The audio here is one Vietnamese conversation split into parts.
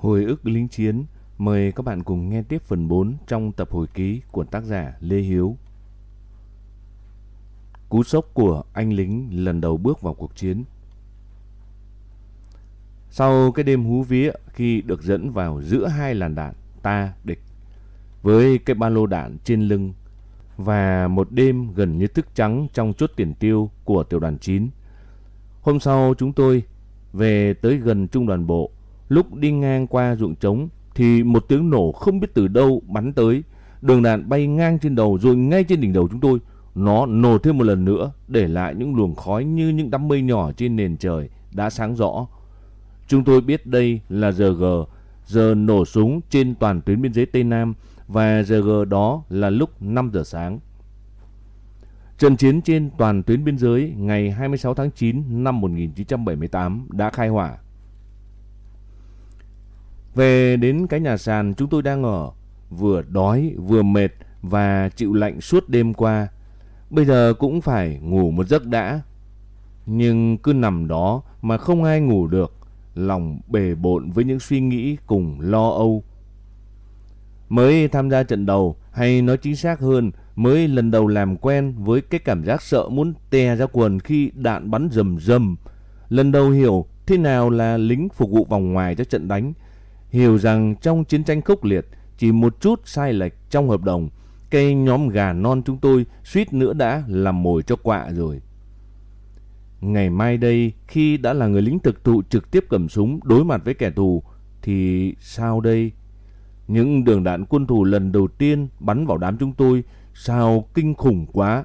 Hồi ức lính chiến, mời các bạn cùng nghe tiếp phần 4 trong tập hồi ký của tác giả Lê Hiếu. Cú sốc của anh lính lần đầu bước vào cuộc chiến. Sau cái đêm hú vía khi được dẫn vào giữa hai làn đạn ta địch với cái ba lô đạn trên lưng và một đêm gần như thức trắng trong chốt tiền tiêu của tiểu đoàn 9. Hôm sau chúng tôi về tới gần trung đoàn bộ Lúc đi ngang qua ruộng trống thì một tiếng nổ không biết từ đâu bắn tới. Đường đạn bay ngang trên đầu rồi ngay trên đỉnh đầu chúng tôi. Nó nổ thêm một lần nữa để lại những luồng khói như những đám mây nhỏ trên nền trời đã sáng rõ. Chúng tôi biết đây là giờ G, giờ nổ súng trên toàn tuyến biên giới Tây Nam và giờ G đó là lúc 5 giờ sáng. Trận chiến trên toàn tuyến biên giới ngày 26 tháng 9 năm 1978 đã khai hỏa. Về đến cái nhà sàn chúng tôi đang ở, vừa đói vừa mệt và chịu lạnh suốt đêm qua. Bây giờ cũng phải ngủ một giấc đã. Nhưng cứ nằm đó mà không ai ngủ được, lòng bề bộn với những suy nghĩ cùng lo âu. Mới tham gia trận đầu, hay nói chính xác hơn, mới lần đầu làm quen với cái cảm giác sợ muốn tè ra quần khi đạn bắn rầm rầm. Lần đầu hiểu thế nào là lính phục vụ vòng ngoài cho trận đánh, hiểu rằng trong chiến tranh khốc liệt, chỉ một chút sai lệch trong hợp đồng, cây nhóm gà non chúng tôi suýt nữa đã làm mồi cho quạ rồi. Ngày mai đây, khi đã là người lính thực thụ trực tiếp cầm súng đối mặt với kẻ thù, thì sao đây? Những đường đạn quân thù lần đầu tiên bắn vào đám chúng tôi, sao kinh khủng quá.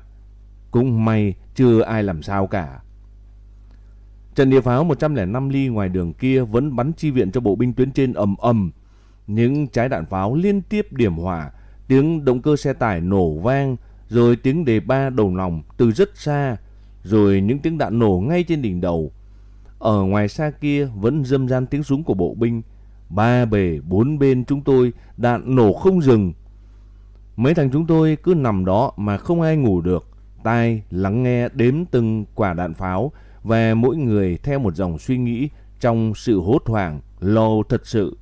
Cũng may chưa ai làm sao cả. Trận địa pháo 105 ly ngoài đường kia vẫn bắn chi viện cho bộ binh tuyến trên ầm ầm. Những trái đạn pháo liên tiếp điểm hỏa, tiếng động cơ xe tải nổ vang, rồi tiếng đề ba đầu lòng từ rất xa, rồi những tiếng đạn nổ ngay trên đỉnh đầu. Ở ngoài xa kia vẫn dâm gian tiếng súng của bộ binh. Ba bề bốn bên chúng tôi đạn nổ không dừng. Mấy thằng chúng tôi cứ nằm đó mà không ai ngủ được. Tai lắng nghe đếm từng quả đạn pháo và mỗi người theo một dòng suy nghĩ trong sự hốt hoảng, lo thật sự.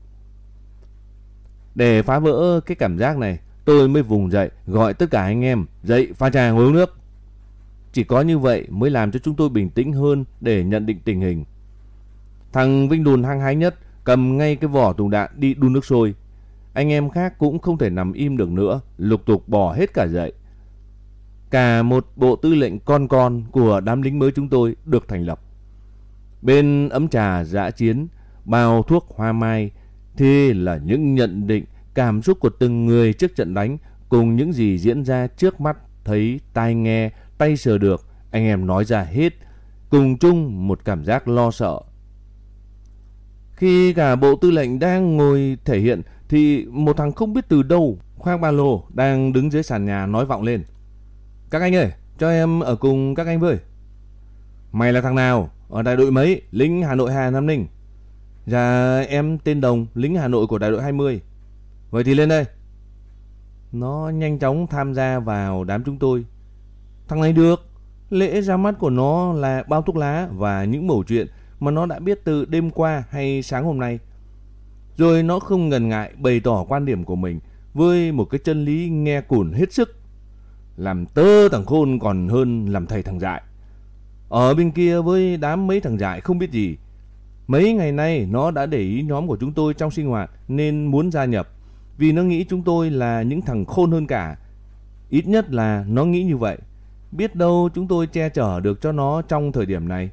Để phá vỡ cái cảm giác này, tôi mới vùng dậy gọi tất cả anh em dậy pha trà ngồi uống nước. Chỉ có như vậy mới làm cho chúng tôi bình tĩnh hơn để nhận định tình hình. Thằng Vinh Đùn hăng hái nhất cầm ngay cái vỏ tùng đạn đi đun nước sôi. Anh em khác cũng không thể nằm im được nữa, lục tục bỏ hết cả dậy. Cả một bộ tư lệnh con con của đám lính mới chúng tôi được thành lập. Bên ấm trà dã chiến, bao thuốc hoa mai, thì là những nhận định, cảm xúc của từng người trước trận đánh cùng những gì diễn ra trước mắt, thấy, tai nghe, tay sờ được, anh em nói ra hết, cùng chung một cảm giác lo sợ. Khi cả bộ tư lệnh đang ngồi thể hiện thì một thằng không biết từ đâu khoang ba lô đang đứng dưới sàn nhà nói vọng lên. Các anh ơi, cho em ở cùng các anh với. Mày là thằng nào? Ở đại đội mấy? Lính Hà Nội Hà Nam Ninh. Dạ em tên Đồng, lính Hà Nội của đại đội 20. Vậy thì lên đây. Nó nhanh chóng tham gia vào đám chúng tôi. Thằng này được. Lễ ra mắt của nó là bao thuốc lá và những mẩu chuyện mà nó đã biết từ đêm qua hay sáng hôm nay. Rồi nó không ngần ngại bày tỏ quan điểm của mình với một cái chân lý nghe cùn hết sức làm tơ thằng khôn còn hơn làm thầy thằng dại. Ở bên kia với đám mấy thằng dại không biết gì. Mấy ngày nay nó đã để ý nhóm của chúng tôi trong sinh hoạt nên muốn gia nhập. Vì nó nghĩ chúng tôi là những thằng khôn hơn cả. Ít nhất là nó nghĩ như vậy. Biết đâu chúng tôi che chở được cho nó trong thời điểm này.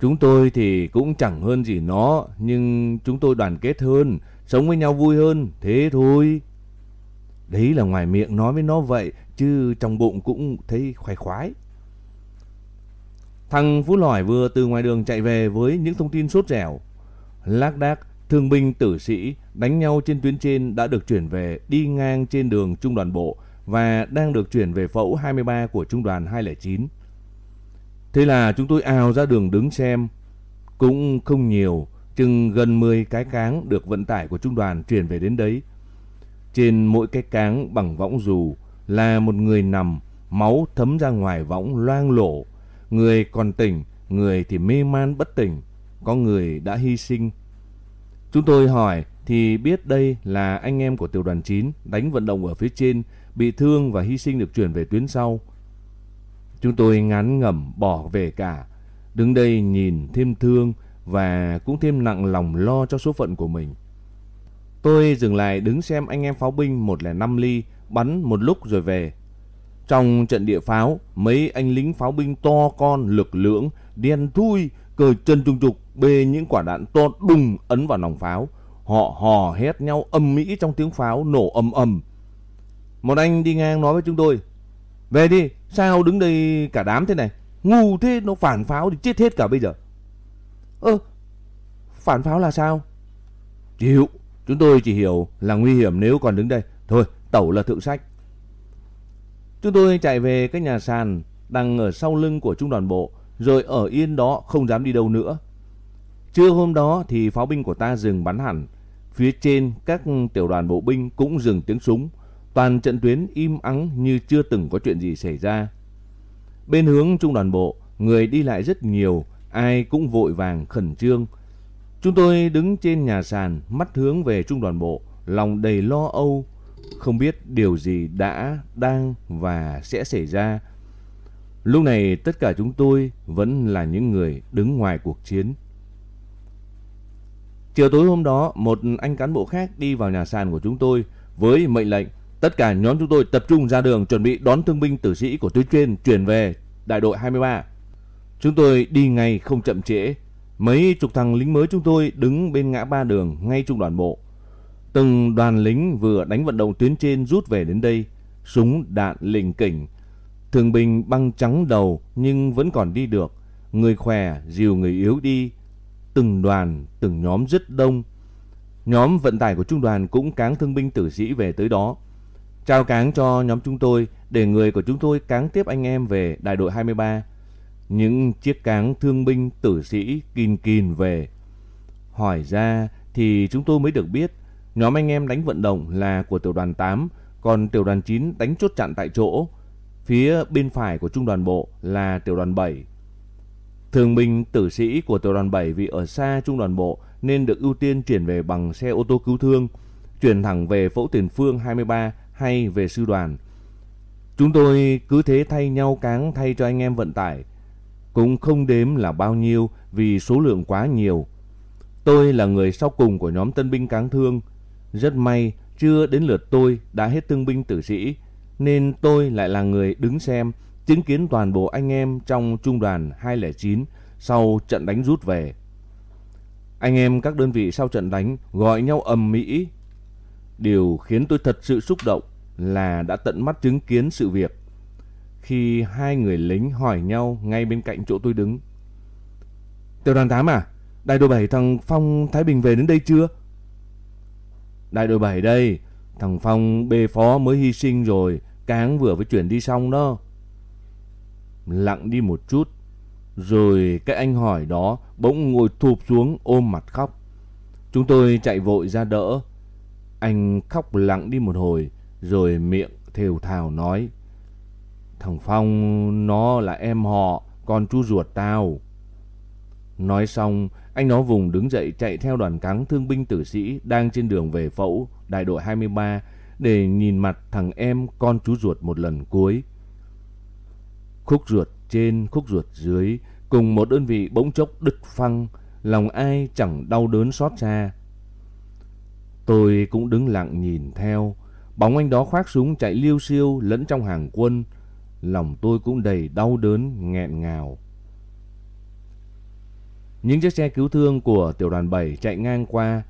Chúng tôi thì cũng chẳng hơn gì nó, nhưng chúng tôi đoàn kết hơn, sống với nhau vui hơn, thế thôi. Đấy là ngoài miệng nói với nó vậy, chứ trong bụng cũng thấy khoái khoái. Thằng Phú Lỏi vừa từ ngoài đường chạy về với những thông tin sốt dẻo. Lác đác, thương binh tử sĩ đánh nhau trên tuyến trên đã được chuyển về đi ngang trên đường trung đoàn bộ và đang được chuyển về phẫu 23 của trung đoàn 209. Thế là chúng tôi ào ra đường đứng xem. Cũng không nhiều, chừng gần 10 cái cáng được vận tải của trung đoàn chuyển về đến đấy. Trên mỗi cái cáng bằng võng dù là một người nằm, máu thấm ra ngoài võng loang lổ. Người còn tỉnh, người thì mê man bất tỉnh, có người đã hy sinh. Chúng tôi hỏi thì biết đây là anh em của tiểu đoàn 9 đánh vận động ở phía trên, bị thương và hy sinh được chuyển về tuyến sau. Chúng tôi ngán ngẩm bỏ về cả, đứng đây nhìn thêm thương và cũng thêm nặng lòng lo cho số phận của mình. Tôi dừng lại đứng xem anh em pháo binh 105 ly bắn một lúc rồi về. Trong trận địa pháo, mấy anh lính pháo binh to con, lực lưỡng, đen thui, cởi chân trung trục, bê những quả đạn to đùng ấn vào nòng pháo. Họ hò hét nhau âm mỹ trong tiếng pháo nổ ầm ầm. Một anh đi ngang nói với chúng tôi, về đi, sao đứng đây cả đám thế này? Ngu thế, nó phản pháo thì chết hết cả bây giờ. Ơ, phản pháo là sao? Chịu, chúng tôi chỉ hiểu là nguy hiểm nếu còn đứng đây. Thôi, tẩu là thượng sách. Chúng tôi chạy về cái nhà sàn đang ở sau lưng của trung đoàn bộ, rồi ở yên đó không dám đi đâu nữa. Trưa hôm đó thì pháo binh của ta dừng bắn hẳn. Phía trên các tiểu đoàn bộ binh cũng dừng tiếng súng. Toàn trận tuyến im ắng như chưa từng có chuyện gì xảy ra. Bên hướng trung đoàn bộ, người đi lại rất nhiều, ai cũng vội vàng khẩn trương. Chúng tôi đứng trên nhà sàn, mắt hướng về trung đoàn bộ, lòng đầy lo âu, không biết điều gì đã, đang và sẽ xảy ra. Lúc này tất cả chúng tôi vẫn là những người đứng ngoài cuộc chiến. Chiều tối hôm đó, một anh cán bộ khác đi vào nhà sàn của chúng tôi với mệnh lệnh tất cả nhóm chúng tôi tập trung ra đường chuẩn bị đón thương binh tử sĩ của tuyến trên chuyển về đại đội 23. Chúng tôi đi ngay không chậm trễ. Mấy chục thằng lính mới chúng tôi đứng bên ngã ba đường ngay trung đoàn bộ. Từng đoàn lính vừa đánh vận động tuyến trên rút về đến đây, súng đạn lình kỉnh. Thường bình băng trắng đầu nhưng vẫn còn đi được, người khỏe dìu người yếu đi. Từng đoàn, từng nhóm rất đông. Nhóm vận tải của trung đoàn cũng cáng thương binh tử sĩ về tới đó. Trao cáng cho nhóm chúng tôi để người của chúng tôi cáng tiếp anh em về đại đội 23. Những chiếc cáng thương binh tử sĩ kìn kìn về. Hỏi ra thì chúng tôi mới được biết Nhóm anh em đánh vận động là của tiểu đoàn 8, còn tiểu đoàn 9 đánh chốt chặn tại chỗ. Phía bên phải của trung đoàn bộ là tiểu đoàn 7. Thường binh tử sĩ của tiểu đoàn 7 vì ở xa trung đoàn bộ nên được ưu tiên chuyển về bằng xe ô tô cứu thương, chuyển thẳng về phẫu tiền phương 23 hay về sư đoàn. Chúng tôi cứ thế thay nhau cáng thay cho anh em vận tải. Cũng không đếm là bao nhiêu vì số lượng quá nhiều. Tôi là người sau cùng của nhóm tân binh cáng thương rất may chưa đến lượt tôi đã hết thương binh tử sĩ, nên tôi lại là người đứng xem, chứng kiến toàn bộ anh em trong trung đoàn 209 sau trận đánh rút về. Anh em các đơn vị sau trận đánh gọi nhau ầm mỹ. Điều khiến tôi thật sự xúc động là đã tận mắt chứng kiến sự việc. Khi hai người lính hỏi nhau ngay bên cạnh chỗ tôi đứng. Tiểu đoàn 8 à? Đại đội 7 thằng Phong Thái Bình về đến đây chưa? Đại đội 7 đây, thằng Phong bê phó mới hy sinh rồi, cáng vừa mới chuyển đi xong đó. Lặng đi một chút, rồi cái anh hỏi đó bỗng ngồi thụp xuống ôm mặt khóc. Chúng tôi chạy vội ra đỡ. Anh khóc lặng đi một hồi, rồi miệng thều thào nói. Thằng Phong nó là em họ, con chú ruột tao. Nói xong, anh nó vùng đứng dậy chạy theo đoàn cáng thương binh tử sĩ đang trên đường về phẫu đại đội 23 để nhìn mặt thằng em con chú ruột một lần cuối. Khúc ruột trên, khúc ruột dưới, cùng một đơn vị bỗng chốc đứt phăng, lòng ai chẳng đau đớn xót xa. Tôi cũng đứng lặng nhìn theo, bóng anh đó khoác súng chạy liêu siêu lẫn trong hàng quân, lòng tôi cũng đầy đau đớn nghẹn ngào. Những chiếc xe cứu thương của tiểu đoàn 7 chạy ngang qua,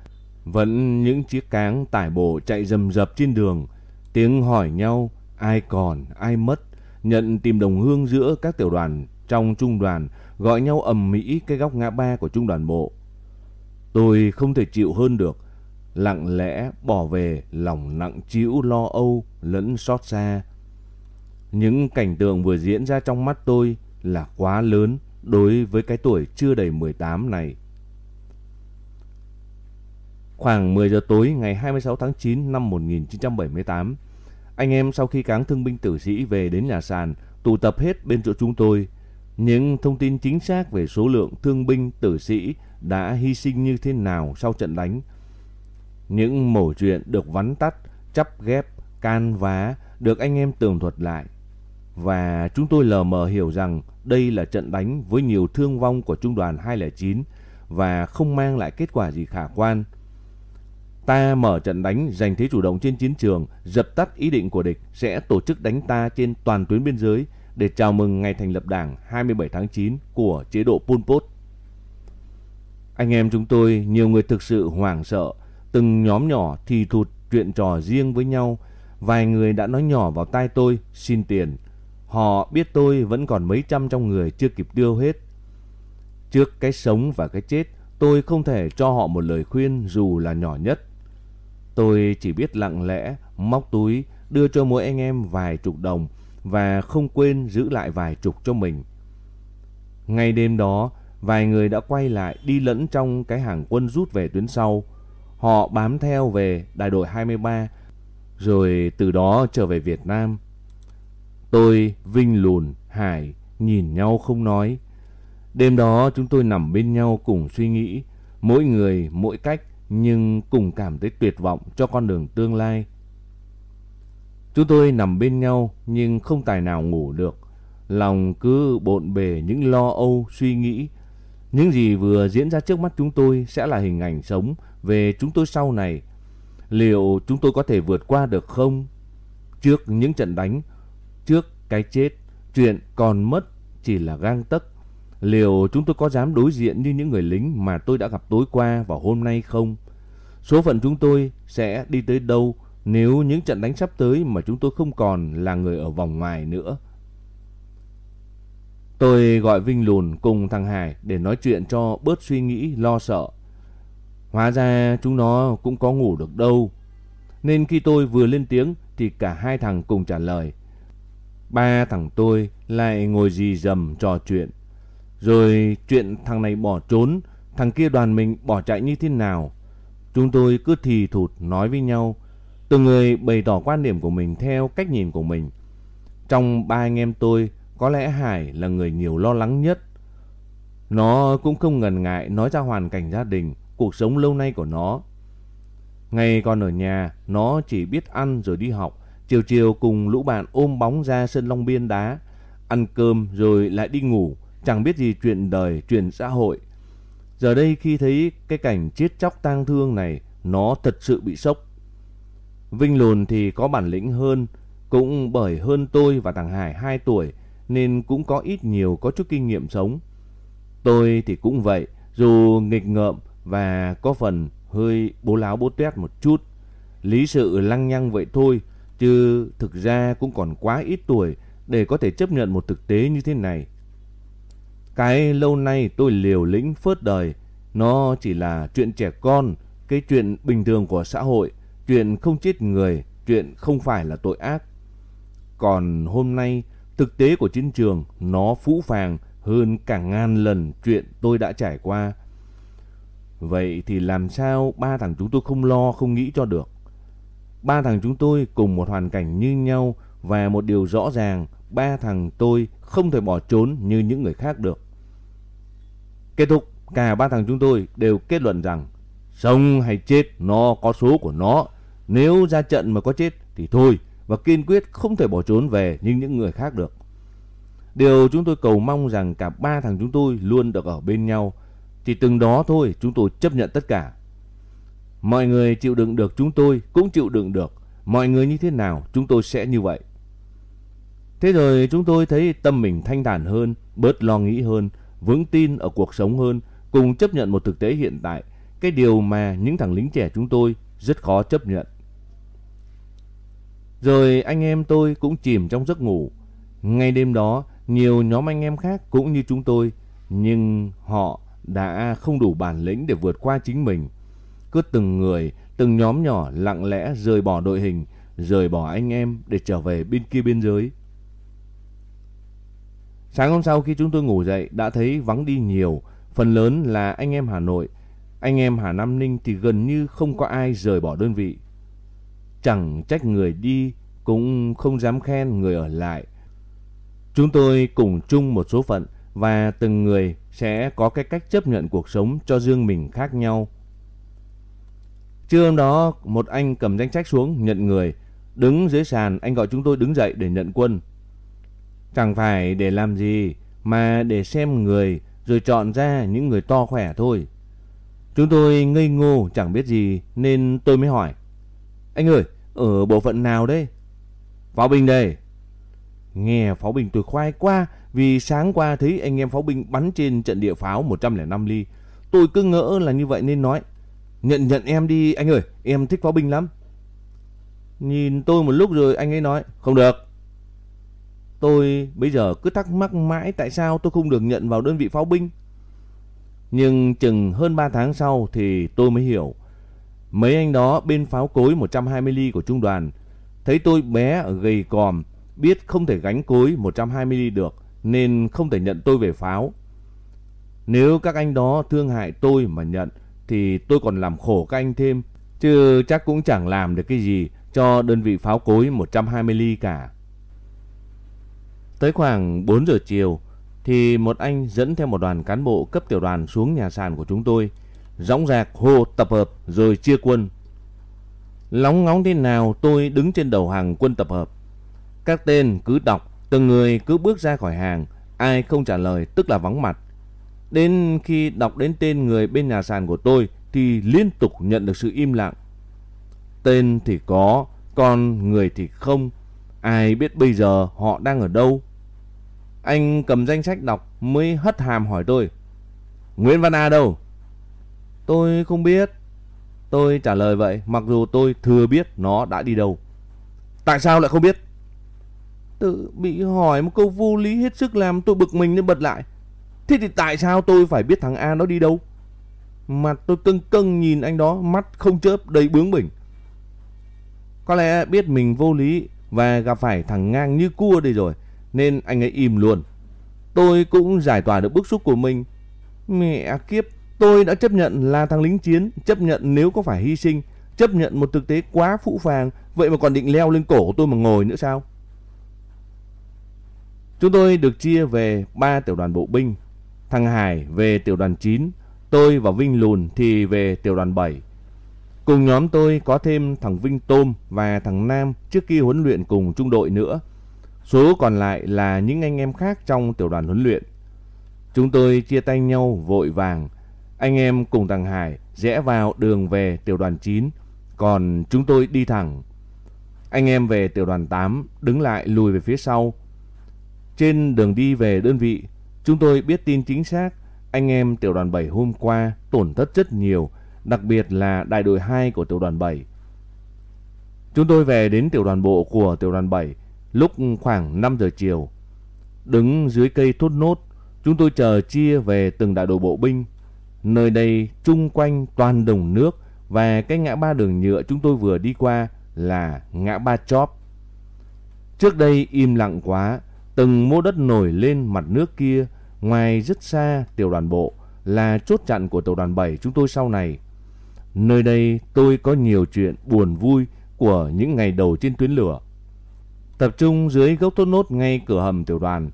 vẫn những chiếc cáng tải bộ chạy rầm rập trên đường, tiếng hỏi nhau ai còn, ai mất, nhận tìm đồng hương giữa các tiểu đoàn trong trung đoàn, gọi nhau ầm mỹ cái góc ngã ba của trung đoàn bộ. Tôi không thể chịu hơn được, lặng lẽ bỏ về lòng nặng trĩu lo âu lẫn xót xa. Những cảnh tượng vừa diễn ra trong mắt tôi là quá lớn đối với cái tuổi chưa đầy 18 này. Khoảng 10 giờ tối ngày 26 tháng 9 năm 1978, anh em sau khi cáng thương binh tử sĩ về đến nhà sàn, tụ tập hết bên chỗ chúng tôi. những thông tin chính xác về số lượng thương binh tử sĩ đã hy sinh như thế nào sau trận đánh. Những mẩu chuyện được vắn tắt, chắp ghép, can vá được anh em tường thuật lại. Và chúng tôi lờ mờ hiểu rằng đây là trận đánh với nhiều thương vong của trung đoàn 209 và không mang lại kết quả gì khả quan. Ta mở trận đánh giành thế chủ động trên chiến trường, dập tắt ý định của địch sẽ tổ chức đánh ta trên toàn tuyến biên giới để chào mừng ngày thành lập đảng 27 tháng 9 của chế độ Pol Pot. Anh em chúng tôi, nhiều người thực sự hoảng sợ, từng nhóm nhỏ thì thụt chuyện trò riêng với nhau. Vài người đã nói nhỏ vào tai tôi xin tiền. Họ biết tôi vẫn còn mấy trăm trong người chưa kịp đưa hết. Trước cái sống và cái chết, tôi không thể cho họ một lời khuyên dù là nhỏ nhất. Tôi chỉ biết lặng lẽ móc túi đưa cho mỗi anh em vài chục đồng và không quên giữ lại vài chục cho mình. Ngay đêm đó, vài người đã quay lại đi lẫn trong cái hàng quân rút về tuyến sau. Họ bám theo về đại đội 23, rồi từ đó trở về Việt Nam. Tôi, Vinh Lùn, Hải nhìn nhau không nói. Đêm đó chúng tôi nằm bên nhau cùng suy nghĩ, mỗi người mỗi cách nhưng cùng cảm thấy tuyệt vọng cho con đường tương lai. Chúng tôi nằm bên nhau nhưng không tài nào ngủ được. Lòng cứ bộn bề những lo âu, suy nghĩ. Những gì vừa diễn ra trước mắt chúng tôi sẽ là hình ảnh sống về chúng tôi sau này. Liệu chúng tôi có thể vượt qua được không? Trước những trận đánh, trước cái chết, chuyện còn mất chỉ là gang tấc. Liệu chúng tôi có dám đối diện như những người lính mà tôi đã gặp tối qua và hôm nay không? Số phận chúng tôi sẽ đi tới đâu nếu những trận đánh sắp tới mà chúng tôi không còn là người ở vòng ngoài nữa. Tôi gọi Vinh Lùn cùng thằng Hải để nói chuyện cho bớt suy nghĩ lo sợ. Hóa ra chúng nó cũng có ngủ được đâu. Nên khi tôi vừa lên tiếng thì cả hai thằng cùng trả lời. Ba thằng tôi lại ngồi dì dầm trò chuyện. Rồi chuyện thằng này bỏ trốn, thằng kia đoàn mình bỏ chạy như thế nào. Chúng tôi cứ thì thụt nói với nhau. Từng người bày tỏ quan điểm của mình theo cách nhìn của mình. Trong ba anh em tôi, có lẽ Hải là người nhiều lo lắng nhất. Nó cũng không ngần ngại nói ra hoàn cảnh gia đình, cuộc sống lâu nay của nó. Ngày còn ở nhà, nó chỉ biết ăn rồi đi học, chiều chiều cùng lũ bạn ôm bóng ra sân Long Biên đá, ăn cơm rồi lại đi ngủ, chẳng biết gì chuyện đời, chuyện xã hội. Giờ đây khi thấy cái cảnh chết chóc tang thương này, nó thật sự bị sốc. Vinh Lùn thì có bản lĩnh hơn, cũng bởi hơn tôi và thằng Hải 2 tuổi nên cũng có ít nhiều có chút kinh nghiệm sống. Tôi thì cũng vậy, dù nghịch ngợm và có phần hơi bố láo bố tét một chút. Lý sự lăng nhăng vậy thôi, chứ thực ra cũng còn quá ít tuổi để có thể chấp nhận một thực tế như thế này. Cái lâu nay tôi liều lĩnh phớt đời, nó chỉ là chuyện trẻ con, cái chuyện bình thường của xã hội, chuyện không chết người, chuyện không phải là tội ác. Còn hôm nay, thực tế của chiến trường nó phũ phàng hơn cả ngàn lần chuyện tôi đã trải qua. Vậy thì làm sao ba thằng chúng tôi không lo không nghĩ cho được? Ba thằng chúng tôi cùng một hoàn cảnh như nhau và một điều rõ ràng, ba thằng tôi không thể bỏ trốn như những người khác được. Kết thúc, cả ba thằng chúng tôi đều kết luận rằng sống hay chết nó có số của nó. Nếu ra trận mà có chết thì thôi và kiên quyết không thể bỏ trốn về như những người khác được. Điều chúng tôi cầu mong rằng cả ba thằng chúng tôi luôn được ở bên nhau. Chỉ từng đó thôi chúng tôi chấp nhận tất cả. Mọi người chịu đựng được chúng tôi cũng chịu đựng được. Mọi người như thế nào chúng tôi sẽ như vậy. Thế rồi chúng tôi thấy tâm mình thanh thản hơn, bớt lo nghĩ hơn, vững tin ở cuộc sống hơn, cùng chấp nhận một thực tế hiện tại, cái điều mà những thằng lính trẻ chúng tôi rất khó chấp nhận. Rồi anh em tôi cũng chìm trong giấc ngủ. Ngay đêm đó, nhiều nhóm anh em khác cũng như chúng tôi, nhưng họ đã không đủ bản lĩnh để vượt qua chính mình. Cứ từng người, từng nhóm nhỏ lặng lẽ rời bỏ đội hình, rời bỏ anh em để trở về bên kia biên giới. Sáng hôm sau khi chúng tôi ngủ dậy đã thấy vắng đi nhiều, phần lớn là anh em Hà Nội. Anh em Hà Nam Ninh thì gần như không có ai rời bỏ đơn vị. Chẳng trách người đi cũng không dám khen người ở lại. Chúng tôi cùng chung một số phận và từng người sẽ có cái cách chấp nhận cuộc sống cho riêng mình khác nhau. Trưa hôm đó, một anh cầm danh sách xuống nhận người. Đứng dưới sàn, anh gọi chúng tôi đứng dậy để nhận quân. Chẳng phải để làm gì, mà để xem người rồi chọn ra những người to khỏe thôi. Chúng tôi ngây ngô chẳng biết gì nên tôi mới hỏi. Anh ơi, ở bộ phận nào đây? Pháo binh đây. Nghe pháo binh tôi khoai quá vì sáng qua thấy anh em pháo binh bắn trên trận địa pháo 105 ly. Tôi cứ ngỡ là như vậy nên nói. Nhận nhận em đi anh ơi, em thích pháo binh lắm. Nhìn tôi một lúc rồi anh ấy nói, không được. Tôi bây giờ cứ thắc mắc mãi tại sao tôi không được nhận vào đơn vị pháo binh. Nhưng chừng hơn 3 tháng sau thì tôi mới hiểu. Mấy anh đó bên pháo cối 120 ly của trung đoàn thấy tôi bé ở gầy còm, biết không thể gánh cối 120 ly được nên không thể nhận tôi về pháo. Nếu các anh đó thương hại tôi mà nhận thì tôi còn làm khổ các anh thêm, chứ chắc cũng chẳng làm được cái gì cho đơn vị pháo cối 120 ly cả. Tới khoảng 4 giờ chiều thì một anh dẫn theo một đoàn cán bộ cấp tiểu đoàn xuống nhà sàn của chúng tôi, dõng dạc hô tập hợp rồi chia quân. Lóng ngóng thế nào tôi đứng trên đầu hàng quân tập hợp. Các tên cứ đọc, từng người cứ bước ra khỏi hàng, ai không trả lời tức là vắng mặt. Đến khi đọc đến tên người bên nhà sàn của tôi thì liên tục nhận được sự im lặng. Tên thì có, còn người thì không. Ai biết bây giờ họ đang ở đâu? Anh cầm danh sách đọc mới hất hàm hỏi tôi. Nguyễn Văn A đâu? Tôi không biết. Tôi trả lời vậy mặc dù tôi thừa biết nó đã đi đâu. Tại sao lại không biết? Tự bị hỏi một câu vô lý hết sức làm tôi bực mình nên bật lại. Thế thì tại sao tôi phải biết thằng A nó đi đâu? Mặt tôi cưng cưng nhìn anh đó, mắt không chớp đầy bướng bỉnh. Có lẽ biết mình vô lý và gặp phải thằng ngang như cua đây rồi, nên anh ấy im luôn. Tôi cũng giải tỏa được bức xúc của mình. Mẹ kiếp, tôi đã chấp nhận là thằng lính chiến, chấp nhận nếu có phải hy sinh, chấp nhận một thực tế quá phũ phàng, vậy mà còn định leo lên cổ tôi mà ngồi nữa sao? Chúng tôi được chia về ba tiểu đoàn bộ binh Thằng Hải về tiểu đoàn 9, tôi và Vinh Lùn thì về tiểu đoàn 7. Cùng nhóm tôi có thêm thằng Vinh Tôm và thằng Nam trước khi huấn luyện cùng trung đội nữa. Số còn lại là những anh em khác trong tiểu đoàn huấn luyện. Chúng tôi chia tay nhau vội vàng. Anh em cùng thằng Hải rẽ vào đường về tiểu đoàn 9, còn chúng tôi đi thẳng. Anh em về tiểu đoàn 8 đứng lại lùi về phía sau. Trên đường đi về đơn vị, Chúng tôi biết tin chính xác anh em tiểu đoàn 7 hôm qua tổn thất rất nhiều, đặc biệt là đại đội 2 của tiểu đoàn 7. Chúng tôi về đến tiểu đoàn bộ của tiểu đoàn 7 lúc khoảng 5 giờ chiều. Đứng dưới cây thốt nốt, chúng tôi chờ chia về từng đại đội bộ binh. Nơi đây chung quanh toàn đồng nước và cái ngã ba đường nhựa chúng tôi vừa đi qua là ngã ba chóp. Trước đây im lặng quá, từng mô đất nổi lên mặt nước kia Ngoài rất xa tiểu đoàn bộ là chốt chặn của tiểu đoàn 7 chúng tôi sau này. Nơi đây tôi có nhiều chuyện buồn vui của những ngày đầu trên tuyến lửa. Tập trung dưới gốc tốt nốt ngay cửa hầm tiểu đoàn.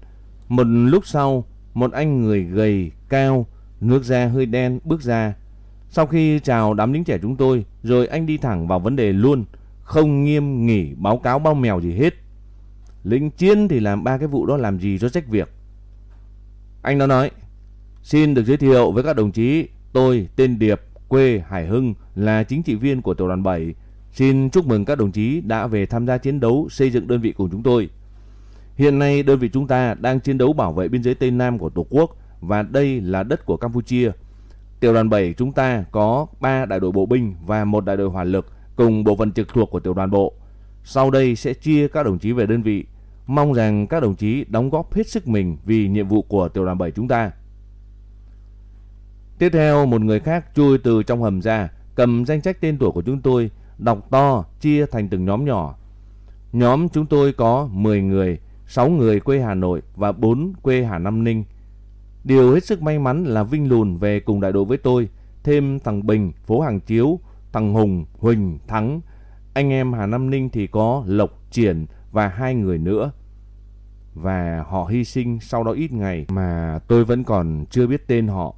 Một lúc sau, một anh người gầy, cao, nước da hơi đen bước ra. Sau khi chào đám lính trẻ chúng tôi, rồi anh đi thẳng vào vấn đề luôn, không nghiêm nghỉ báo cáo bao mèo gì hết. Lính chiến thì làm ba cái vụ đó làm gì cho trách việc. Anh nó nói, xin được giới thiệu với các đồng chí, tôi tên Điệp, quê Hải Hưng là chính trị viên của tiểu đoàn 7. Xin chúc mừng các đồng chí đã về tham gia chiến đấu xây dựng đơn vị cùng chúng tôi. Hiện nay đơn vị chúng ta đang chiến đấu bảo vệ biên giới Tây Nam của Tổ quốc và đây là đất của Campuchia. Tiểu đoàn 7 chúng ta có 3 đại đội bộ binh và một đại đội hỏa lực cùng bộ phận trực thuộc của tiểu đoàn bộ. Sau đây sẽ chia các đồng chí về đơn vị Mong rằng các đồng chí đóng góp hết sức mình vì nhiệm vụ của tiểu đoàn 7 chúng ta. Tiếp theo, một người khác chui từ trong hầm ra, cầm danh sách tên tuổi của chúng tôi, đọc to, chia thành từng nhóm nhỏ. Nhóm chúng tôi có 10 người, 6 người quê Hà Nội và 4 quê Hà Nam Ninh. Điều hết sức may mắn là Vinh Lùn về cùng đại đội với tôi, thêm thằng Bình, phố Hàng Chiếu, thằng Hùng, Huỳnh, Thắng. Anh em Hà Nam Ninh thì có Lộc, Triển và hai người nữa. và họ hy sinh sau đó ít ngày mà tôi vẫn còn chưa biết tên họ.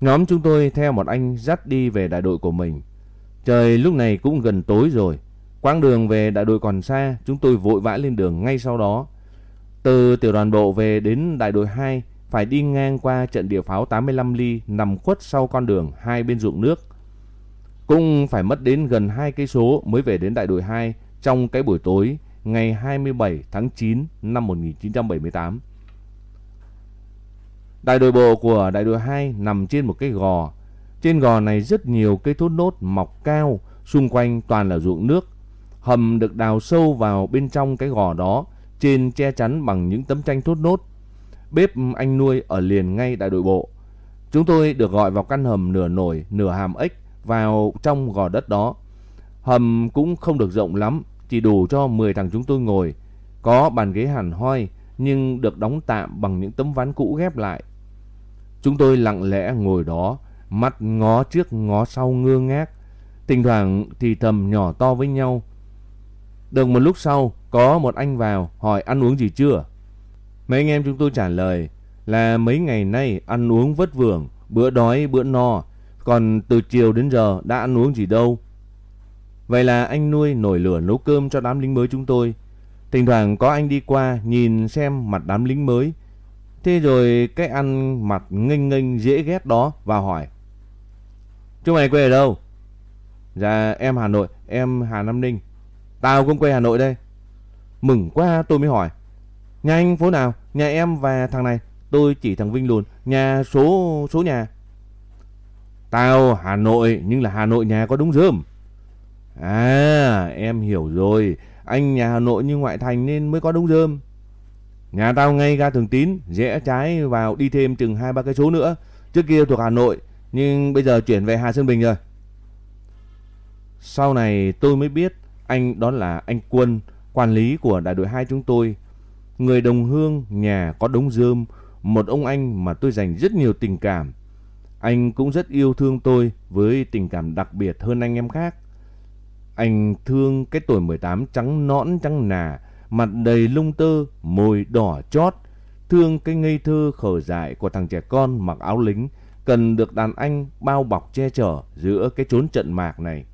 Nhóm chúng tôi theo một anh dắt đi về đại đội của mình. Trời lúc này cũng gần tối rồi. Quãng đường về đại đội còn xa, chúng tôi vội vã lên đường ngay sau đó. Từ tiểu đoàn bộ về đến đại đội 2 phải đi ngang qua trận địa pháo 85 ly nằm khuất sau con đường hai bên ruộng nước. Cũng phải mất đến gần 2 cây số mới về đến đại đội 2 trong cái buổi tối ngày 27 tháng 9 năm 1978. Đại đội bộ của đại đội 2 nằm trên một cái gò. Trên gò này rất nhiều cây thốt nốt mọc cao, xung quanh toàn là ruộng nước. Hầm được đào sâu vào bên trong cái gò đó, trên che chắn bằng những tấm tranh thốt nốt. Bếp anh nuôi ở liền ngay đại đội bộ. Chúng tôi được gọi vào căn hầm nửa nổi, nửa hàm ếch vào trong gò đất đó. Hầm cũng không được rộng lắm, chỉ đủ cho 10 thằng chúng tôi ngồi. Có bàn ghế hẳn hoi, nhưng được đóng tạm bằng những tấm ván cũ ghép lại. Chúng tôi lặng lẽ ngồi đó, mắt ngó trước ngó sau ngơ ngác, thỉnh thoảng thì thầm nhỏ to với nhau. Được một lúc sau, có một anh vào hỏi ăn uống gì chưa? Mấy anh em chúng tôi trả lời là mấy ngày nay ăn uống vất vưởng, bữa đói bữa no, còn từ chiều đến giờ đã ăn uống gì đâu. Vậy là anh nuôi nổi lửa nấu cơm cho đám lính mới chúng tôi. Thỉnh thoảng có anh đi qua nhìn xem mặt đám lính mới. Thế rồi cái ăn mặt nghênh nghênh dễ ghét đó vào hỏi. Chúng mày quê ở đâu? Dạ em Hà Nội, em Hà Nam Ninh. Tao cũng quê Hà Nội đây. Mừng quá tôi mới hỏi. Nhà anh phố nào? Nhà em và thằng này. Tôi chỉ thằng Vinh luôn. Nhà số số nhà. Tao Hà Nội nhưng là Hà Nội nhà có đúng rơm. À em hiểu rồi. Anh nhà Hà Nội như ngoại thành nên mới có đống rơm. Nhà tao ngay ga Thường Tín, rẽ trái vào đi thêm chừng hai ba cây số nữa. Trước kia thuộc Hà Nội, nhưng bây giờ chuyển về Hà Sơn Bình rồi. Sau này tôi mới biết anh đó là anh Quân, quản lý của đại đội 2 chúng tôi. Người đồng hương, nhà có đống rơm, một ông anh mà tôi dành rất nhiều tình cảm. Anh cũng rất yêu thương tôi với tình cảm đặc biệt hơn anh em khác. Anh thương cái tuổi 18 trắng nõn trắng nà, mặt đầy lung tơ, môi đỏ chót, thương cái ngây thơ khờ dại của thằng trẻ con mặc áo lính, cần được đàn anh bao bọc che chở giữa cái chốn trận mạc này.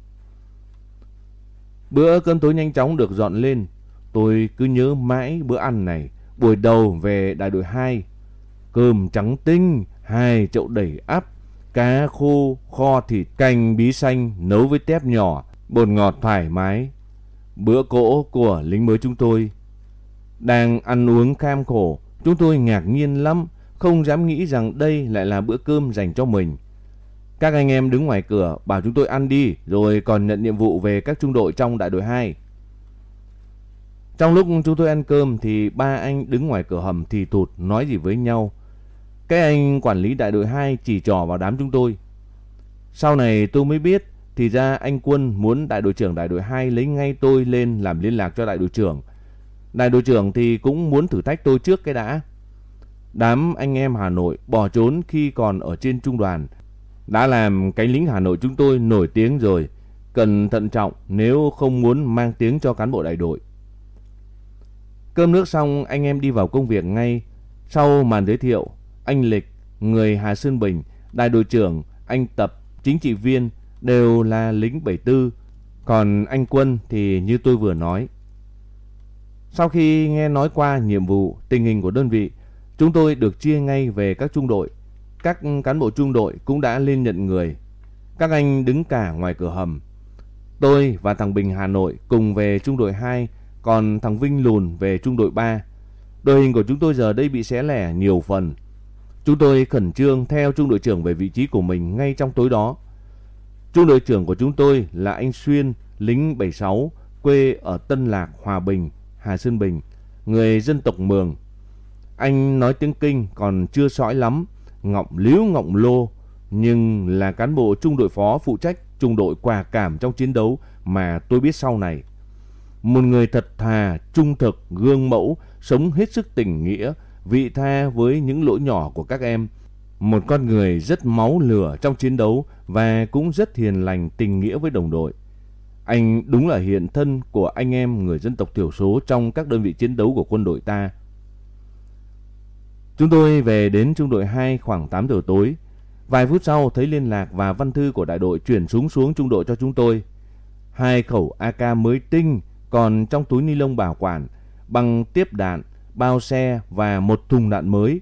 Bữa cơm tối nhanh chóng được dọn lên, tôi cứ nhớ mãi bữa ăn này, buổi đầu về đại đội 2. Cơm trắng tinh, hai chậu đầy ắp, cá khô, kho thịt, canh bí xanh nấu với tép nhỏ, bột ngọt thoải mái. Bữa cỗ của lính mới chúng tôi. Đang ăn uống cam khổ, chúng tôi ngạc nhiên lắm, không dám nghĩ rằng đây lại là bữa cơm dành cho mình. Các anh em đứng ngoài cửa bảo chúng tôi ăn đi rồi còn nhận nhiệm vụ về các trung đội trong đại đội 2. Trong lúc chúng tôi ăn cơm thì ba anh đứng ngoài cửa hầm thì tụt nói gì với nhau. Cái anh quản lý đại đội 2 chỉ trỏ vào đám chúng tôi. Sau này tôi mới biết thì ra anh Quân muốn đại đội trưởng đại đội 2 lấy ngay tôi lên làm liên lạc cho đại đội trưởng. Đại đội trưởng thì cũng muốn thử thách tôi trước cái đã. Đám anh em Hà Nội bỏ trốn khi còn ở trên trung đoàn. Đã làm cánh lính Hà Nội chúng tôi nổi tiếng rồi. Cần thận trọng nếu không muốn mang tiếng cho cán bộ đại đội. Cơm nước xong anh em đi vào công việc ngay. Sau màn giới thiệu, anh Lịch, người Hà Sơn Bình, đại đội trưởng, anh Tập, chính trị viên đều là lính 74. Còn anh Quân thì như tôi vừa nói. Sau khi nghe nói qua nhiệm vụ, tình hình của đơn vị, chúng tôi được chia ngay về các trung đội. Các cán bộ trung đội cũng đã lên nhận người. Các anh đứng cả ngoài cửa hầm. Tôi và thằng Bình Hà Nội cùng về trung đội 2, còn thằng Vinh Lùn về trung đội 3. Đội hình của chúng tôi giờ đây bị xé lẻ nhiều phần. Chúng tôi khẩn trương theo trung đội trưởng về vị trí của mình ngay trong tối đó. Trung đội trưởng của chúng tôi là anh Xuyên, lính 76, quê ở Tân Lạc, Hòa Bình, Hà Sơn Bình, người dân tộc Mường. Anh nói tiếng Kinh còn chưa sõi lắm, ngọng liếu ngọng lô, nhưng là cán bộ trung đội phó phụ trách trung đội quả cảm trong chiến đấu mà tôi biết sau này. Một người thật thà, trung thực, gương mẫu, sống hết sức tình nghĩa, vị tha với những lỗi nhỏ của các em. Một con người rất máu lửa trong chiến đấu và cũng rất hiền lành tình nghĩa với đồng đội. Anh đúng là hiện thân của anh em người dân tộc thiểu số trong các đơn vị chiến đấu của quân đội ta. Chúng tôi về đến trung đội 2 khoảng 8 giờ tối. Vài phút sau thấy liên lạc và văn thư của đại đội chuyển súng xuống trung đội cho chúng tôi. Hai khẩu AK mới tinh còn trong túi ni lông bảo quản bằng tiếp đạn, bao xe và một thùng đạn mới.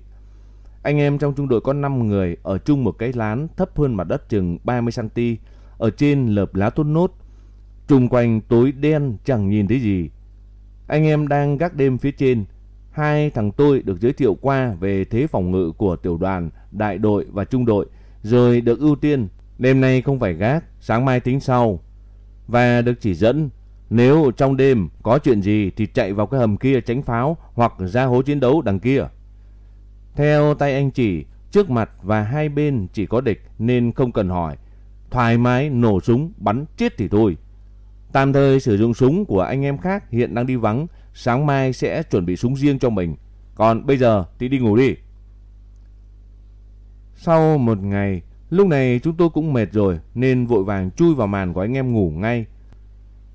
Anh em trong trung đội có 5 người ở chung một cái lán thấp hơn mặt đất chừng 30cm, ở trên lợp lá tốt nốt. Trung quanh tối đen chẳng nhìn thấy gì. Anh em đang gác đêm phía trên. Hai thằng tôi được giới thiệu qua về thế phòng ngự của tiểu đoàn, đại đội và trung đội, rồi được ưu tiên. Đêm nay không phải gác, sáng mai tính sau. Và được chỉ dẫn nếu trong đêm có chuyện gì thì chạy vào cái hầm kia tránh pháo hoặc ra hố chiến đấu đằng kia. Theo tay anh chỉ, trước mặt và hai bên chỉ có địch nên không cần hỏi. Thoải mái nổ súng bắn chết thì thôi. Tạm thời sử dụng súng của anh em khác hiện đang đi vắng, sáng mai sẽ chuẩn bị súng riêng cho mình. Còn bây giờ thì đi ngủ đi. Sau một ngày, lúc này chúng tôi cũng mệt rồi nên vội vàng chui vào màn của anh em ngủ ngay.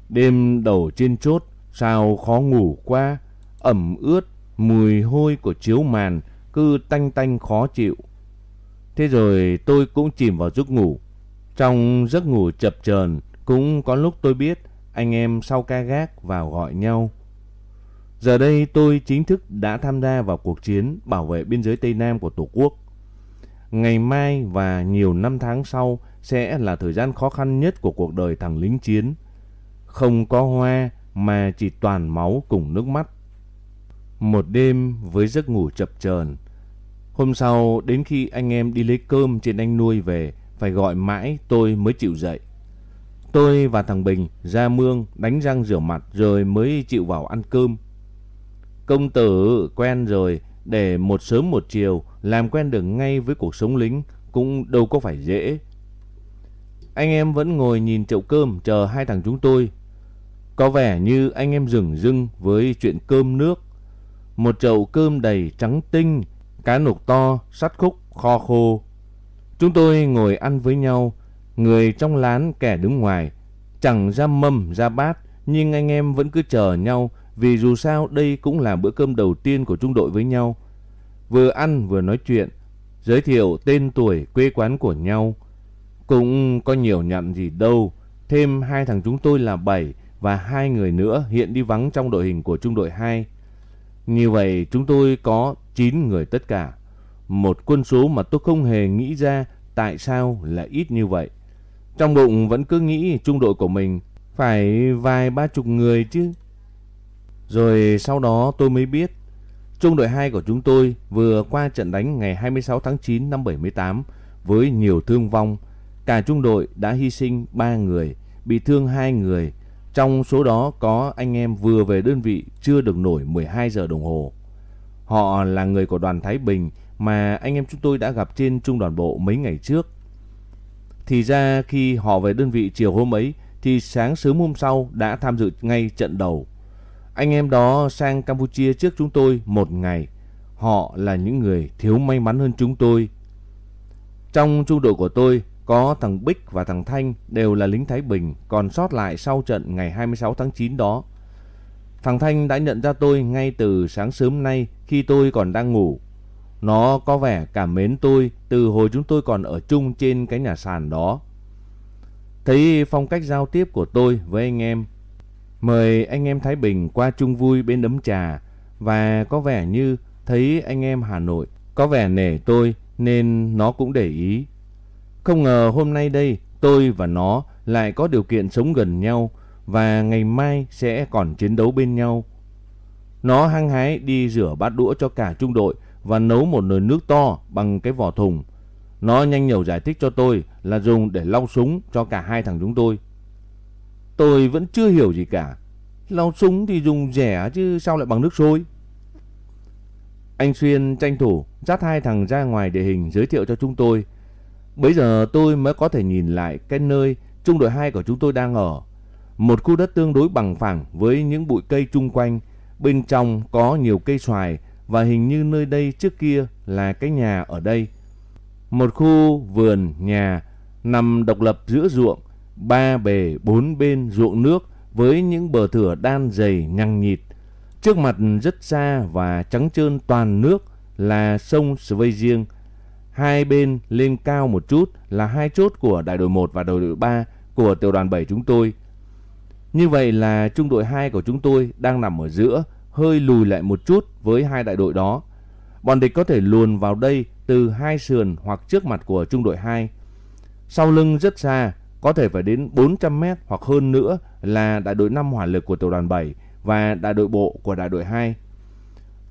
Đêm đầu trên chốt, sao khó ngủ quá, ẩm ướt, mùi hôi của chiếu màn cứ tanh tanh khó chịu. Thế rồi tôi cũng chìm vào giấc ngủ. Trong giấc ngủ chập chờn, cũng có lúc tôi biết anh em sau ca gác vào gọi nhau. Giờ đây tôi chính thức đã tham gia vào cuộc chiến bảo vệ biên giới Tây Nam của Tổ quốc. Ngày mai và nhiều năm tháng sau sẽ là thời gian khó khăn nhất của cuộc đời thằng lính chiến. Không có hoa mà chỉ toàn máu cùng nước mắt. Một đêm với giấc ngủ chập chờn. Hôm sau đến khi anh em đi lấy cơm trên anh nuôi về phải gọi mãi tôi mới chịu dậy. Tôi và thằng Bình ra mương đánh răng rửa mặt rồi mới chịu vào ăn cơm. Công tử quen rồi để một sớm một chiều làm quen được ngay với cuộc sống lính cũng đâu có phải dễ. Anh em vẫn ngồi nhìn chậu cơm chờ hai thằng chúng tôi. Có vẻ như anh em rừng rưng với chuyện cơm nước. Một chậu cơm đầy trắng tinh, cá nục to, sắt khúc, kho khô. Chúng tôi ngồi ăn với nhau, người trong lán kẻ đứng ngoài. Chẳng ra mâm ra bát, nhưng anh em vẫn cứ chờ nhau vì dù sao đây cũng là bữa cơm đầu tiên của trung đội với nhau. Vừa ăn vừa nói chuyện, giới thiệu tên tuổi quê quán của nhau. Cũng có nhiều nhận gì đâu, thêm hai thằng chúng tôi là bảy và hai người nữa hiện đi vắng trong đội hình của trung đội 2. Như vậy chúng tôi có 9 người tất cả. Một quân số mà tôi không hề nghĩ ra tại sao lại ít như vậy. Trong bụng vẫn cứ nghĩ trung đội của mình phải vài ba chục người chứ. Rồi sau đó tôi mới biết trung đội 2 của chúng tôi vừa qua trận đánh ngày 26 tháng 9 năm 78 với nhiều thương vong. Cả trung đội đã hy sinh 3 người, bị thương 2 người. Trong số đó có anh em vừa về đơn vị chưa được nổi 12 giờ đồng hồ. Họ là người của đoàn Thái Bình mà anh em chúng tôi đã gặp trên trung đoàn bộ mấy ngày trước. Thì ra khi họ về đơn vị chiều hôm ấy, thì sáng sớm hôm sau đã tham dự ngay trận đầu. Anh em đó sang Campuchia trước chúng tôi một ngày. Họ là những người thiếu may mắn hơn chúng tôi. Trong trung đội của tôi có thằng Bích và thằng Thanh đều là lính Thái Bình còn sót lại sau trận ngày 26 tháng 9 đó. Thằng Thanh đã nhận ra tôi ngay từ sáng sớm nay khi tôi còn đang ngủ. Nó có vẻ cảm mến tôi từ hồi chúng tôi còn ở chung trên cái nhà sàn đó. Thấy phong cách giao tiếp của tôi với anh em, mời anh em Thái Bình qua chung vui bên ấm trà và có vẻ như thấy anh em Hà Nội có vẻ nể tôi nên nó cũng để ý. Không ngờ hôm nay đây, tôi và nó lại có điều kiện sống gần nhau và ngày mai sẽ còn chiến đấu bên nhau. Nó hăng hái đi rửa bát đũa cho cả trung đội và nấu một nồi nước to bằng cái vỏ thùng. Nó nhanh nhẩu giải thích cho tôi là dùng để lau súng cho cả hai thằng chúng tôi. Tôi vẫn chưa hiểu gì cả. Lau súng thì dùng rẻ chứ sao lại bằng nước sôi? Anh Xuyên tranh thủ dắt hai thằng ra ngoài địa hình giới thiệu cho chúng tôi. Bây giờ tôi mới có thể nhìn lại cái nơi trung đội 2 của chúng tôi đang ở. Một khu đất tương đối bằng phẳng với những bụi cây chung quanh. Bên trong có nhiều cây xoài và hình như nơi đây trước kia là cái nhà ở đây. Một khu vườn nhà nằm độc lập giữa ruộng, ba bề bốn bên ruộng nước với những bờ thửa đan dày nhằng nhịt. Trước mặt rất xa và trắng trơn toàn nước là sông Sveijiang. Hai bên lên cao một chút là hai chốt của đại đội 1 và đại đội 3 của tiểu đoàn 7 chúng tôi. Như vậy là trung đội 2 của chúng tôi đang nằm ở giữa, hơi lùi lại một chút với hai đại đội đó. Bọn địch có thể luồn vào đây từ hai sườn hoặc trước mặt của trung đội 2. Sau lưng rất xa, có thể phải đến 400 mét hoặc hơn nữa là đại đội 5 hỏa lực của tiểu đoàn 7 và đại đội bộ của đại đội 2.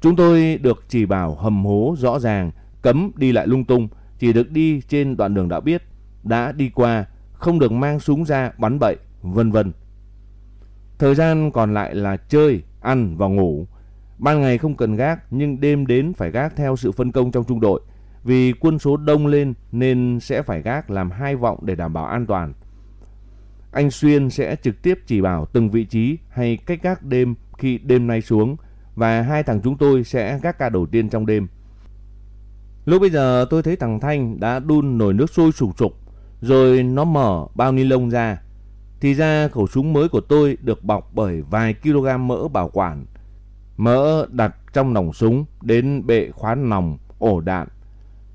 Chúng tôi được chỉ bảo hầm hố rõ ràng, cấm đi lại lung tung, chỉ được đi trên đoạn đường đã biết, đã đi qua, không được mang súng ra bắn bậy, vân vân. Thời gian còn lại là chơi, ăn và ngủ. Ban ngày không cần gác nhưng đêm đến phải gác theo sự phân công trong trung đội. Vì quân số đông lên nên sẽ phải gác làm hai vọng để đảm bảo an toàn. Anh Xuyên sẽ trực tiếp chỉ bảo từng vị trí hay cách gác đêm khi đêm nay xuống và hai thằng chúng tôi sẽ gác ca đầu tiên trong đêm. Lúc bây giờ tôi thấy thằng Thanh đã đun nồi nước sôi sùng sục rồi nó mở bao ni lông ra. Thì ra khẩu súng mới của tôi được bọc bởi vài kg mỡ bảo quản. Mỡ đặt trong nòng súng đến bệ khóa nòng, ổ đạn.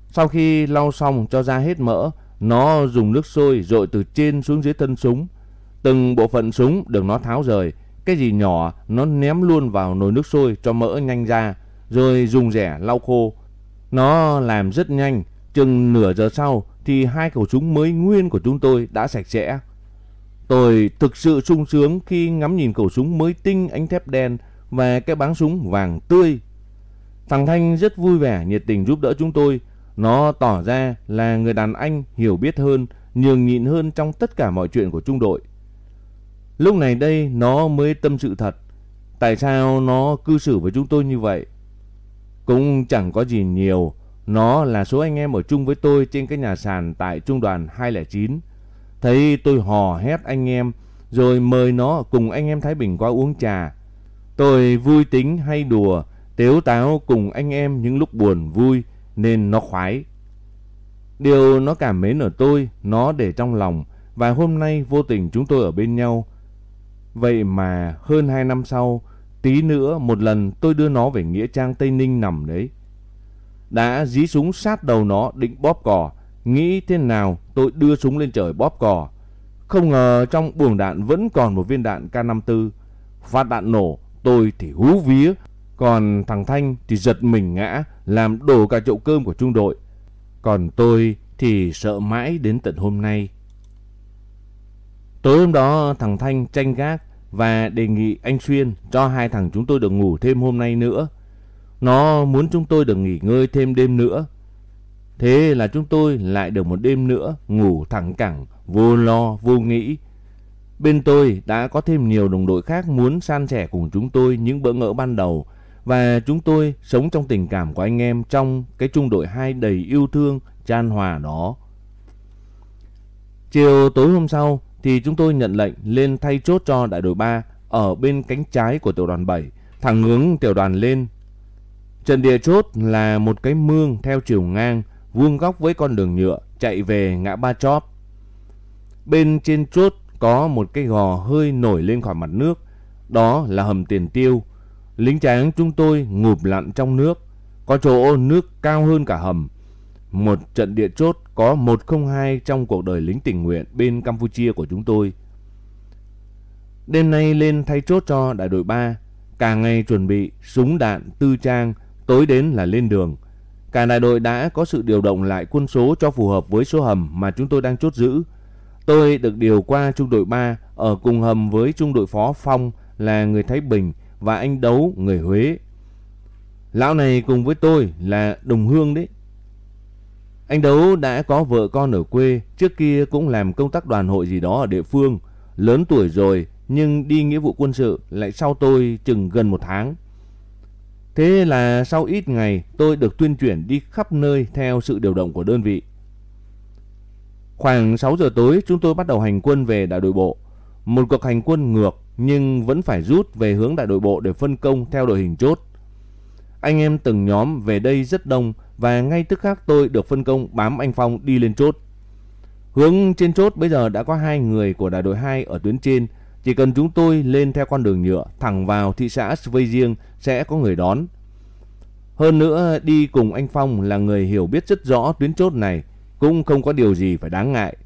Sau khi lau xong cho ra hết mỡ, nó dùng nước sôi rội từ trên xuống dưới thân súng. Từng bộ phận súng được nó tháo rời. Cái gì nhỏ nó ném luôn vào nồi nước sôi cho mỡ nhanh ra. Rồi dùng rẻ lau khô. Nó làm rất nhanh. Chừng nửa giờ sau thì hai khẩu súng mới nguyên của chúng tôi đã sạch sẽ. Tôi thực sự sung sướng khi ngắm nhìn khẩu súng mới tinh ánh thép đen và cái báng súng vàng tươi. Thằng Thanh rất vui vẻ nhiệt tình giúp đỡ chúng tôi. Nó tỏ ra là người đàn anh hiểu biết hơn, nhường nhịn hơn trong tất cả mọi chuyện của trung đội. Lúc này đây nó mới tâm sự thật. Tại sao nó cư xử với chúng tôi như vậy? Cũng chẳng có gì nhiều. Nó là số anh em ở chung với tôi trên cái nhà sàn tại trung đoàn 209. Thấy tôi hò hét anh em, rồi mời nó cùng anh em Thái Bình qua uống trà. Tôi vui tính hay đùa, tếu táo cùng anh em những lúc buồn vui, nên nó khoái. Điều nó cảm mến ở tôi, nó để trong lòng, và hôm nay vô tình chúng tôi ở bên nhau. Vậy mà hơn hai năm sau, tí nữa một lần tôi đưa nó về Nghĩa Trang Tây Ninh nằm đấy. Đã dí súng sát đầu nó định bóp cò, nghĩ thế nào tôi đưa súng lên trời bóp cò. Không ngờ trong buồng đạn vẫn còn một viên đạn K54. Phát đạn nổ, tôi thì hú vía, còn thằng Thanh thì giật mình ngã, làm đổ cả chậu cơm của trung đội. Còn tôi thì sợ mãi đến tận hôm nay. Tối hôm đó thằng Thanh tranh gác và đề nghị anh Xuyên cho hai thằng chúng tôi được ngủ thêm hôm nay nữa. Nó muốn chúng tôi được nghỉ ngơi thêm đêm nữa. Thế là chúng tôi lại được một đêm nữa ngủ thẳng cẳng, vô lo, vô nghĩ. Bên tôi đã có thêm nhiều đồng đội khác muốn san sẻ cùng chúng tôi những bỡ ngỡ ban đầu và chúng tôi sống trong tình cảm của anh em trong cái trung đội hai đầy yêu thương, chan hòa đó. Chiều tối hôm sau thì chúng tôi nhận lệnh lên thay chốt cho đại đội 3 ở bên cánh trái của tiểu đoàn 7, thẳng hướng tiểu đoàn lên. Trận địa chốt là một cái mương theo chiều ngang, vuông góc với con đường nhựa chạy về ngã ba chóp. Bên trên chốt có một cái gò hơi nổi lên khỏi mặt nước, đó là hầm tiền tiêu. Lính tráng chúng tôi ngụp lặn trong nước, có chỗ nước cao hơn cả hầm. Một trận địa chốt có 102 trong cuộc đời lính tình nguyện bên Campuchia của chúng tôi. Đêm nay lên thay chốt cho đại đội 3, cả ngày chuẩn bị súng đạn, tư trang, tối đến là lên đường. Cả đại đội đã có sự điều động lại quân số cho phù hợp với số hầm mà chúng tôi đang chốt giữ. Tôi được điều qua trung đội 3 ở cùng hầm với trung đội phó Phong là người Thái Bình và anh Đấu người Huế. Lão này cùng với tôi là đồng hương đấy. Anh Đấu đã có vợ con ở quê, trước kia cũng làm công tác đoàn hội gì đó ở địa phương. Lớn tuổi rồi nhưng đi nghĩa vụ quân sự lại sau tôi chừng gần một tháng. Thế là sau ít ngày tôi được tuyên chuyển đi khắp nơi theo sự điều động của đơn vị. Khoảng 6 giờ tối chúng tôi bắt đầu hành quân về đại đội bộ. Một cuộc hành quân ngược nhưng vẫn phải rút về hướng đại đội bộ để phân công theo đội hình chốt. Anh em từng nhóm về đây rất đông và ngay tức khắc tôi được phân công bám anh Phong đi lên chốt. Hướng trên chốt bây giờ đã có hai người của đại đội 2 ở tuyến trên. Chỉ cần chúng tôi lên theo con đường nhựa thẳng vào thị xã Svây sẽ có người đón. Hơn nữa đi cùng anh Phong là người hiểu biết rất rõ tuyến chốt này cũng không có điều gì phải đáng ngại.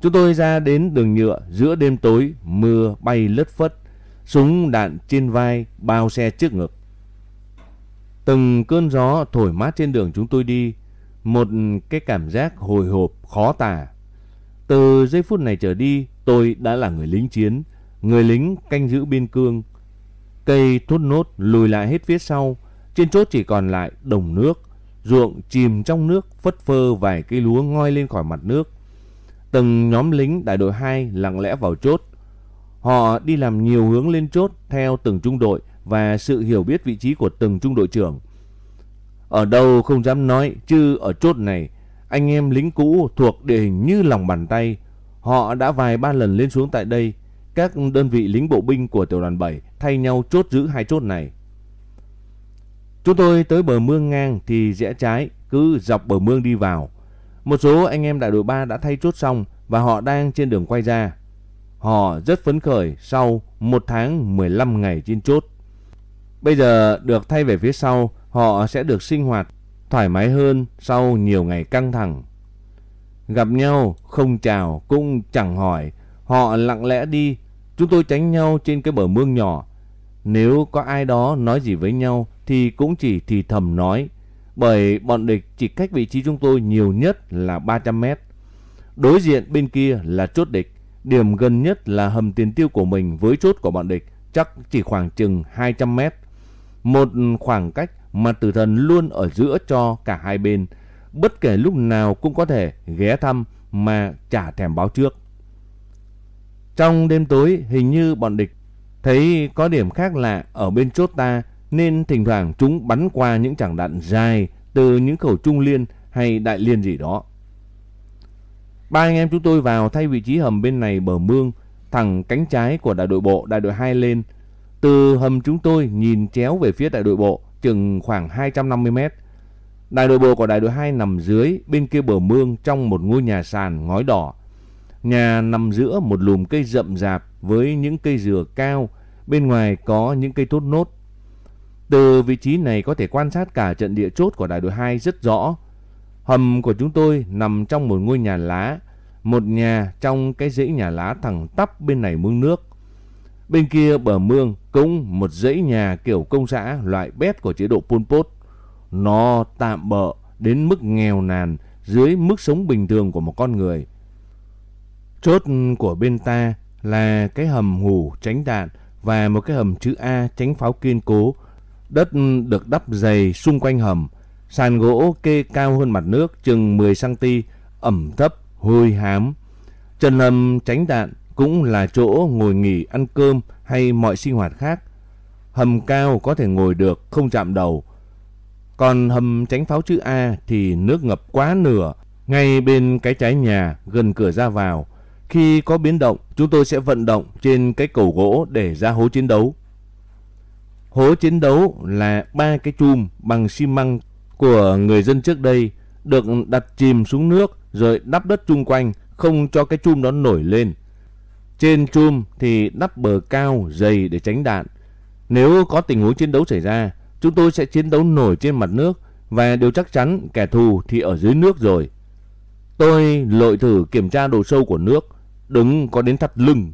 Chúng tôi ra đến đường nhựa giữa đêm tối, mưa bay lất phất, súng đạn trên vai, bao xe trước ngực. Từng cơn gió thổi mát trên đường chúng tôi đi, một cái cảm giác hồi hộp khó tả. Từ giây phút này trở đi, tôi đã là người lính chiến, người lính canh giữ biên cương. Cây thốt nốt lùi lại hết phía sau, trên chốt chỉ còn lại đồng nước, ruộng chìm trong nước phất phơ vài cây lúa ngoi lên khỏi mặt nước. Từng nhóm lính đại đội 2 lặng lẽ vào chốt. Họ đi làm nhiều hướng lên chốt theo từng trung đội và sự hiểu biết vị trí của từng trung đội trưởng. Ở đâu không dám nói, chứ ở chốt này, anh em lính cũ thuộc địa hình như lòng bàn tay. Họ đã vài ba lần lên xuống tại đây. Các đơn vị lính bộ binh của tiểu đoàn 7 thay nhau chốt giữ hai chốt này. Chúng tôi tới bờ mương ngang thì rẽ trái, cứ dọc bờ mương đi vào. Một số anh em đại đội 3 đã thay chốt xong và họ đang trên đường quay ra. Họ rất phấn khởi sau một tháng 15 ngày trên chốt. Bây giờ được thay về phía sau, họ sẽ được sinh hoạt thoải mái hơn sau nhiều ngày căng thẳng. Gặp nhau, không chào, cũng chẳng hỏi, họ lặng lẽ đi, chúng tôi tránh nhau trên cái bờ mương nhỏ. Nếu có ai đó nói gì với nhau thì cũng chỉ thì thầm nói, bởi bọn địch chỉ cách vị trí chúng tôi nhiều nhất là 300 mét. Đối diện bên kia là chốt địch, điểm gần nhất là hầm tiền tiêu của mình với chốt của bọn địch chắc chỉ khoảng chừng 200 mét. Một khoảng cách mà tử thần luôn ở giữa cho cả hai bên, bất kể lúc nào cũng có thể ghé thăm mà chả thèm báo trước. Trong đêm tối hình như bọn địch thấy có điểm khác lạ ở bên chốt ta nên thỉnh thoảng chúng bắn qua những chẳng đạn dài từ những khẩu trung liên hay đại liên gì đó. Ba anh em chúng tôi vào thay vị trí hầm bên này bờ mương, thẳng cánh trái của đại đội bộ đại đội 2 lên. Từ hầm chúng tôi nhìn chéo về phía đại đội bộ chừng khoảng 250 mét. Đại đội bộ của đại đội 2 nằm dưới bên kia bờ mương trong một ngôi nhà sàn ngói đỏ. Nhà nằm giữa một lùm cây rậm rạp với những cây dừa cao, bên ngoài có những cây tốt nốt từ vị trí này có thể quan sát cả trận địa chốt của đại đội 2 rất rõ. Hầm của chúng tôi nằm trong một ngôi nhà lá, một nhà trong cái dãy nhà lá thẳng tắp bên này mương nước. Bên kia bờ mương cũng một dãy nhà kiểu công xã loại bét của chế độ Pol Pot. Nó tạm bợ đến mức nghèo nàn dưới mức sống bình thường của một con người. Chốt của bên ta là cái hầm hủ tránh đạn và một cái hầm chữ A tránh pháo kiên cố Đất được đắp dày xung quanh hầm, sàn gỗ kê cao hơn mặt nước chừng 10cm, ẩm thấp, hôi hám. Trần hầm tránh đạn cũng là chỗ ngồi nghỉ ăn cơm hay mọi sinh hoạt khác. Hầm cao có thể ngồi được không chạm đầu. Còn hầm tránh pháo chữ A thì nước ngập quá nửa, ngay bên cái trái nhà gần cửa ra vào. Khi có biến động, chúng tôi sẽ vận động trên cái cầu gỗ để ra hố chiến đấu. Hố chiến đấu là ba cái chum bằng xi măng của người dân trước đây được đặt chìm xuống nước rồi đắp đất chung quanh không cho cái chum đó nổi lên. Trên chum thì đắp bờ cao dày để tránh đạn. Nếu có tình huống chiến đấu xảy ra, chúng tôi sẽ chiến đấu nổi trên mặt nước và điều chắc chắn kẻ thù thì ở dưới nước rồi. Tôi lội thử kiểm tra độ sâu của nước, đứng có đến thắt lưng.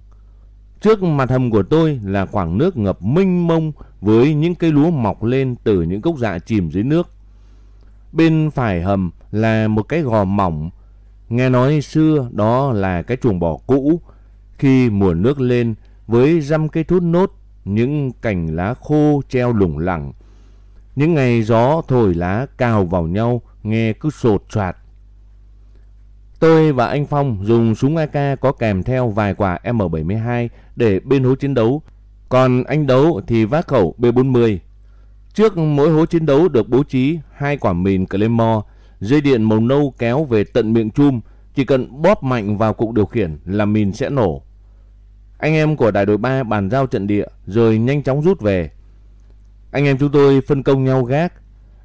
Trước mặt hầm của tôi là khoảng nước ngập mênh mông với những cây lúa mọc lên từ những gốc dạ chìm dưới nước. Bên phải hầm là một cái gò mỏng. Nghe nói xưa đó là cái chuồng bò cũ. Khi mùa nước lên với răm cây thốt nốt, những cành lá khô treo lủng lẳng. Những ngày gió thổi lá cào vào nhau nghe cứ sột soạt Tôi và anh Phong dùng súng AK có kèm theo vài quả M72 để bên hố chiến đấu, còn anh Đấu thì vác khẩu B40. Trước mỗi hố chiến đấu được bố trí hai quả mìn Claymore, dây điện màu nâu kéo về tận miệng chum, chỉ cần bóp mạnh vào cục điều khiển là mìn sẽ nổ. Anh em của đại đội 3 bàn giao trận địa rồi nhanh chóng rút về. Anh em chúng tôi phân công nhau gác.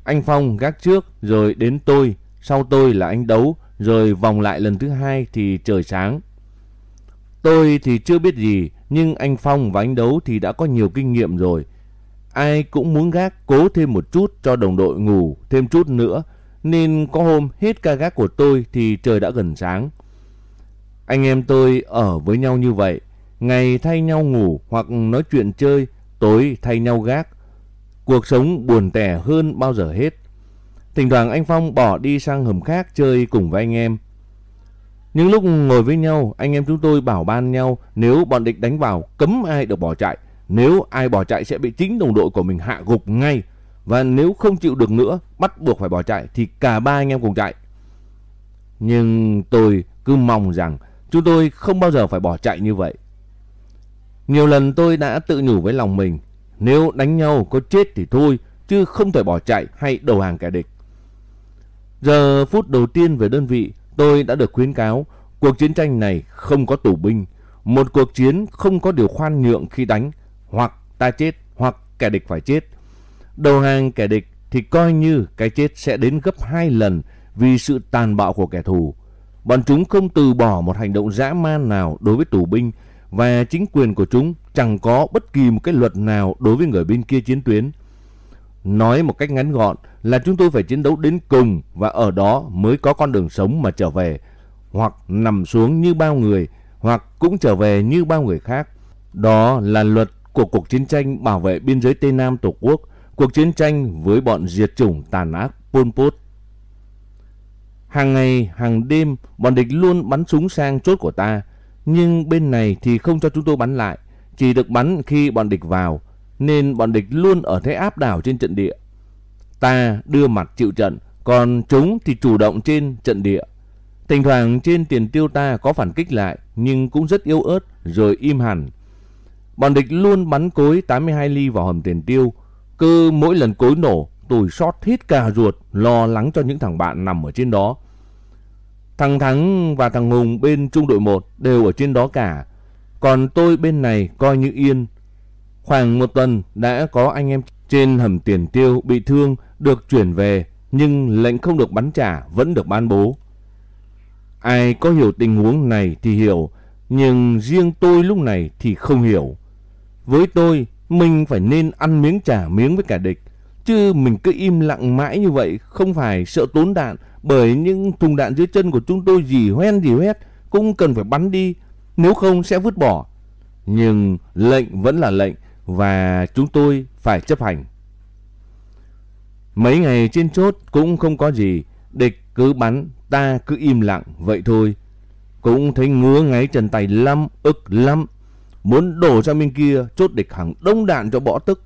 Anh Phong gác trước rồi đến tôi, sau tôi là anh Đấu rồi vòng lại lần thứ hai thì trời sáng. Tôi thì chưa biết gì, nhưng anh Phong và anh Đấu thì đã có nhiều kinh nghiệm rồi. Ai cũng muốn gác cố thêm một chút cho đồng đội ngủ thêm chút nữa, nên có hôm hết ca gác của tôi thì trời đã gần sáng. Anh em tôi ở với nhau như vậy, ngày thay nhau ngủ hoặc nói chuyện chơi, tối thay nhau gác. Cuộc sống buồn tẻ hơn bao giờ hết. Thỉnh thoảng anh Phong bỏ đi sang hầm khác chơi cùng với anh em. Những lúc ngồi với nhau, anh em chúng tôi bảo ban nhau nếu bọn địch đánh vào cấm ai được bỏ chạy. Nếu ai bỏ chạy sẽ bị chính đồng đội của mình hạ gục ngay. Và nếu không chịu được nữa, bắt buộc phải bỏ chạy thì cả ba anh em cùng chạy. Nhưng tôi cứ mong rằng chúng tôi không bao giờ phải bỏ chạy như vậy. Nhiều lần tôi đã tự nhủ với lòng mình, nếu đánh nhau có chết thì thôi, chứ không thể bỏ chạy hay đầu hàng kẻ địch. Giờ phút đầu tiên về đơn vị, tôi đã được khuyến cáo cuộc chiến tranh này không có tù binh. Một cuộc chiến không có điều khoan nhượng khi đánh, hoặc ta chết hoặc kẻ địch phải chết. Đầu hàng kẻ địch thì coi như cái chết sẽ đến gấp hai lần vì sự tàn bạo của kẻ thù. Bọn chúng không từ bỏ một hành động dã man nào đối với tù binh và chính quyền của chúng chẳng có bất kỳ một cái luật nào đối với người bên kia chiến tuyến. Nói một cách ngắn gọn là chúng tôi phải chiến đấu đến cùng và ở đó mới có con đường sống mà trở về. Hoặc nằm xuống như bao người, hoặc cũng trở về như bao người khác. Đó là luật của cuộc chiến tranh bảo vệ biên giới Tây Nam Tổ quốc, cuộc chiến tranh với bọn diệt chủng tàn ác Pol Pot. Hàng ngày, hàng đêm, bọn địch luôn bắn súng sang chốt của ta, nhưng bên này thì không cho chúng tôi bắn lại, chỉ được bắn khi bọn địch vào, nên bọn địch luôn ở thế áp đảo trên trận địa. Ta đưa mặt chịu trận, còn chúng thì chủ động trên trận địa. Thỉnh thoảng trên tiền tiêu ta có phản kích lại, nhưng cũng rất yếu ớt, rồi im hẳn. Bọn địch luôn bắn cối 82 ly vào hầm tiền tiêu. Cứ mỗi lần cối nổ, tôi sót hết cả ruột, lo lắng cho những thằng bạn nằm ở trên đó. Thằng Thắng và thằng Hùng bên trung đội 1 đều ở trên đó cả. Còn tôi bên này coi như yên. Khoảng một tuần đã có anh em trên hầm tiền tiêu bị thương được chuyển về nhưng lệnh không được bắn trả vẫn được ban bố. Ai có hiểu tình huống này thì hiểu, nhưng riêng tôi lúc này thì không hiểu. Với tôi, mình phải nên ăn miếng trả miếng với cả địch, chứ mình cứ im lặng mãi như vậy không phải sợ tốn đạn bởi những thùng đạn dưới chân của chúng tôi gì hoen gì hoét cũng cần phải bắn đi, nếu không sẽ vứt bỏ. Nhưng lệnh vẫn là lệnh và chúng tôi phải chấp hành. Mấy ngày trên chốt cũng không có gì, địch cứ bắn, ta cứ im lặng vậy thôi. Cũng thấy ngứa ngáy chân tay lắm, ức lắm. Muốn đổ sang bên kia, chốt địch hàng đông đạn cho bỏ tức.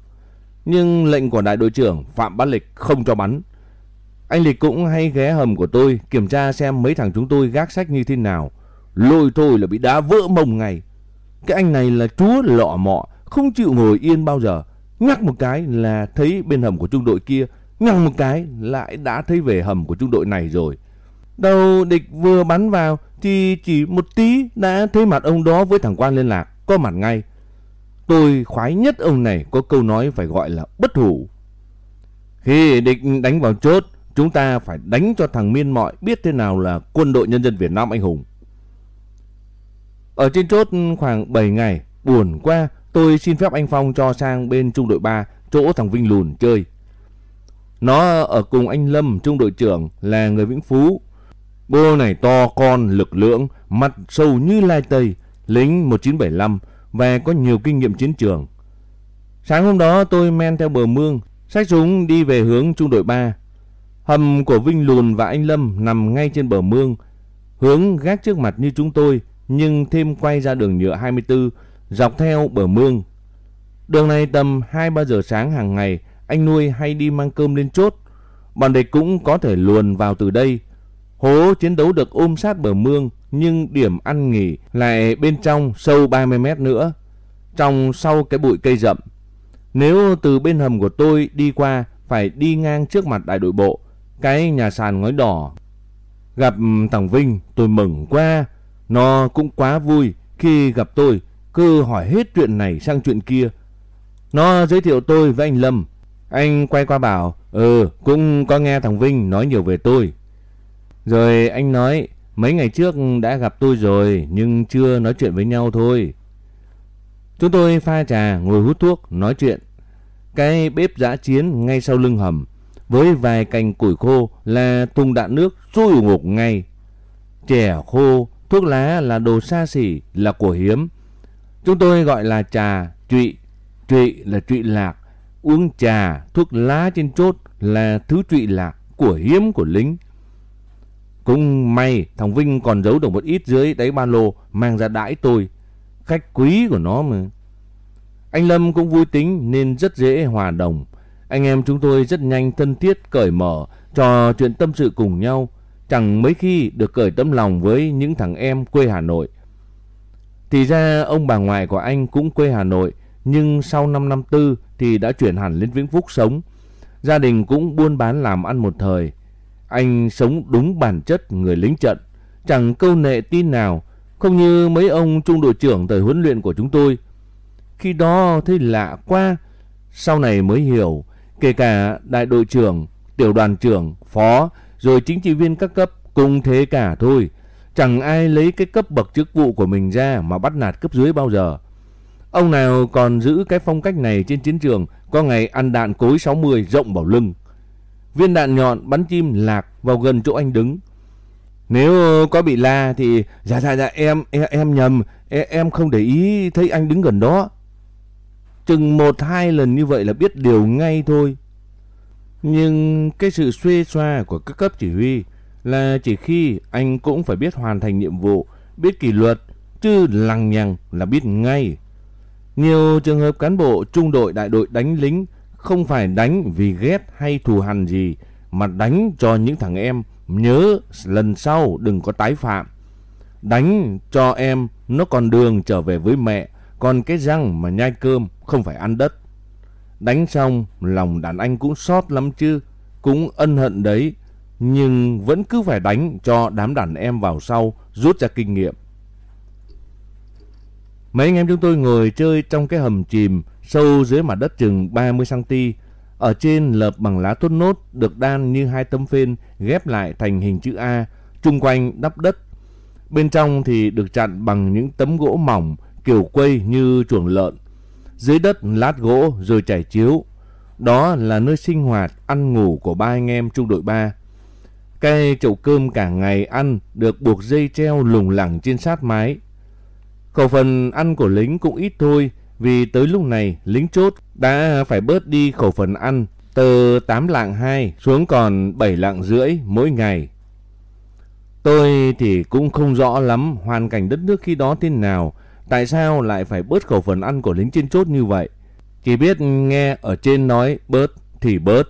Nhưng lệnh của đại đội trưởng Phạm Bát Lịch không cho bắn. Anh Lịch cũng hay ghé hầm của tôi kiểm tra xem mấy thằng chúng tôi gác sách như thế nào. Lôi thôi là bị đá vỡ mông ngay. Cái anh này là chúa lọ mọ, không chịu ngồi yên bao giờ. Nhắc một cái là thấy bên hầm của trung đội kia, nhắc một cái lại đã thấy về hầm của trung đội này rồi. Đầu địch vừa bắn vào thì chỉ một tí đã thấy mặt ông đó với thằng quan liên lạc, có mặt ngay. Tôi khoái nhất ông này có câu nói phải gọi là bất hủ. Khi địch đánh vào chốt, chúng ta phải đánh cho thằng Miên Mọi biết thế nào là quân đội nhân dân Việt Nam anh hùng. Ở trên chốt khoảng 7 ngày, buồn quá, tôi xin phép anh Phong cho sang bên trung đội 3, chỗ thằng Vinh Lùn chơi. Nó ở cùng anh Lâm, trung đội trưởng, là người Vĩnh Phú. Bô này to con, lực lượng, mặt sâu như lai tây, lính 1975 và có nhiều kinh nghiệm chiến trường. Sáng hôm đó tôi men theo bờ mương, sách súng đi về hướng trung đội 3. Hầm của Vinh Lùn và anh Lâm nằm ngay trên bờ mương, hướng gác trước mặt như chúng tôi, nhưng thêm quay ra đường nhựa 24, dọc theo bờ mương. Đường này tầm 2-3 giờ sáng hàng ngày, anh nuôi hay đi mang cơm lên chốt. Bọn địch cũng có thể luồn vào từ đây. Hố chiến đấu được ôm sát bờ mương, nhưng điểm ăn nghỉ lại bên trong sâu 30 mét nữa, trong sau cái bụi cây rậm. Nếu từ bên hầm của tôi đi qua, phải đi ngang trước mặt đại đội bộ, cái nhà sàn ngói đỏ. Gặp thằng Vinh, tôi mừng quá, nó cũng quá vui khi gặp tôi, cứ hỏi hết chuyện này sang chuyện kia. Nó giới thiệu tôi với anh Lâm. Anh quay qua bảo, ừ, cũng có nghe thằng Vinh nói nhiều về tôi. Rồi anh nói mấy ngày trước đã gặp tôi rồi nhưng chưa nói chuyện với nhau thôi. Chúng tôi pha trà, ngồi hút thuốc, nói chuyện. Cái bếp giã chiến ngay sau lưng hầm với vài cành củi khô là thùng đạn nước sôi ủng ngục ngay. Chè khô, thuốc lá là đồ xa xỉ, là của hiếm. Chúng tôi gọi là trà, trụy. Trụy là trụy lạc. Uống trà, thuốc lá trên chốt là thứ trụy lạc, của hiếm của lính. Cũng may thằng Vinh còn giấu được một ít dưới đáy ba lô mang ra đãi tôi. Khách quý của nó mà. Anh Lâm cũng vui tính nên rất dễ hòa đồng. Anh em chúng tôi rất nhanh thân thiết cởi mở, trò chuyện tâm sự cùng nhau. Chẳng mấy khi được cởi tấm lòng với những thằng em quê Hà Nội. Thì ra ông bà ngoại của anh cũng quê Hà Nội, nhưng sau năm năm tư thì đã chuyển hẳn lên Vĩnh Phúc sống. Gia đình cũng buôn bán làm ăn một thời. Anh sống đúng bản chất người lính trận, chẳng câu nệ tin nào, không như mấy ông trung đội trưởng thời huấn luyện của chúng tôi. Khi đó thấy lạ quá, sau này mới hiểu, kể cả đại đội trưởng, tiểu đoàn trưởng, phó, rồi chính trị viên các cấp cũng thế cả thôi. Chẳng ai lấy cái cấp bậc chức vụ của mình ra mà bắt nạt cấp dưới bao giờ. Ông nào còn giữ cái phong cách này trên chiến trường có ngày ăn đạn cối 60 rộng vào lưng. Viên đạn nhọn bắn chim lạc vào gần chỗ anh đứng. Nếu có bị la thì dạ dạ dạ em em, em nhầm, em, em không để ý thấy anh đứng gần đó. Chừng một hai lần như vậy là biết điều ngay thôi. Nhưng cái sự xuê xoa của các cấp chỉ huy là chỉ khi anh cũng phải biết hoàn thành nhiệm vụ, biết kỷ luật, chứ lằng nhằng là biết ngay. Nhiều trường hợp cán bộ trung đội đại đội đánh lính không phải đánh vì ghét hay thù hằn gì, mà đánh cho những thằng em nhớ lần sau đừng có tái phạm. Đánh cho em nó còn đường trở về với mẹ, còn cái răng mà nhai cơm không phải ăn đất. Đánh xong lòng đàn anh cũng xót lắm chứ, cũng ân hận đấy, nhưng vẫn cứ phải đánh cho đám đàn em vào sau rút ra kinh nghiệm. Mấy anh em chúng tôi ngồi chơi trong cái hầm chìm sâu dưới mặt đất chừng 30cm. Ở trên lợp bằng lá tốt nốt được đan như hai tấm phên ghép lại thành hình chữ A, chung quanh đắp đất. Bên trong thì được chặn bằng những tấm gỗ mỏng kiểu quây như chuồng lợn. Dưới đất lát gỗ rồi trải chiếu. Đó là nơi sinh hoạt, ăn ngủ của ba anh em trung đội 3. cây chậu cơm cả ngày ăn được buộc dây treo lủng lẳng trên sát mái. Khẩu phần ăn của lính cũng ít thôi, vì tới lúc này lính chốt đã phải bớt đi khẩu phần ăn từ 8 lạng 2 xuống còn 7 lạng rưỡi mỗi ngày. Tôi thì cũng không rõ lắm hoàn cảnh đất nước khi đó thế nào, tại sao lại phải bớt khẩu phần ăn của lính trên chốt như vậy. Chỉ biết nghe ở trên nói bớt thì bớt.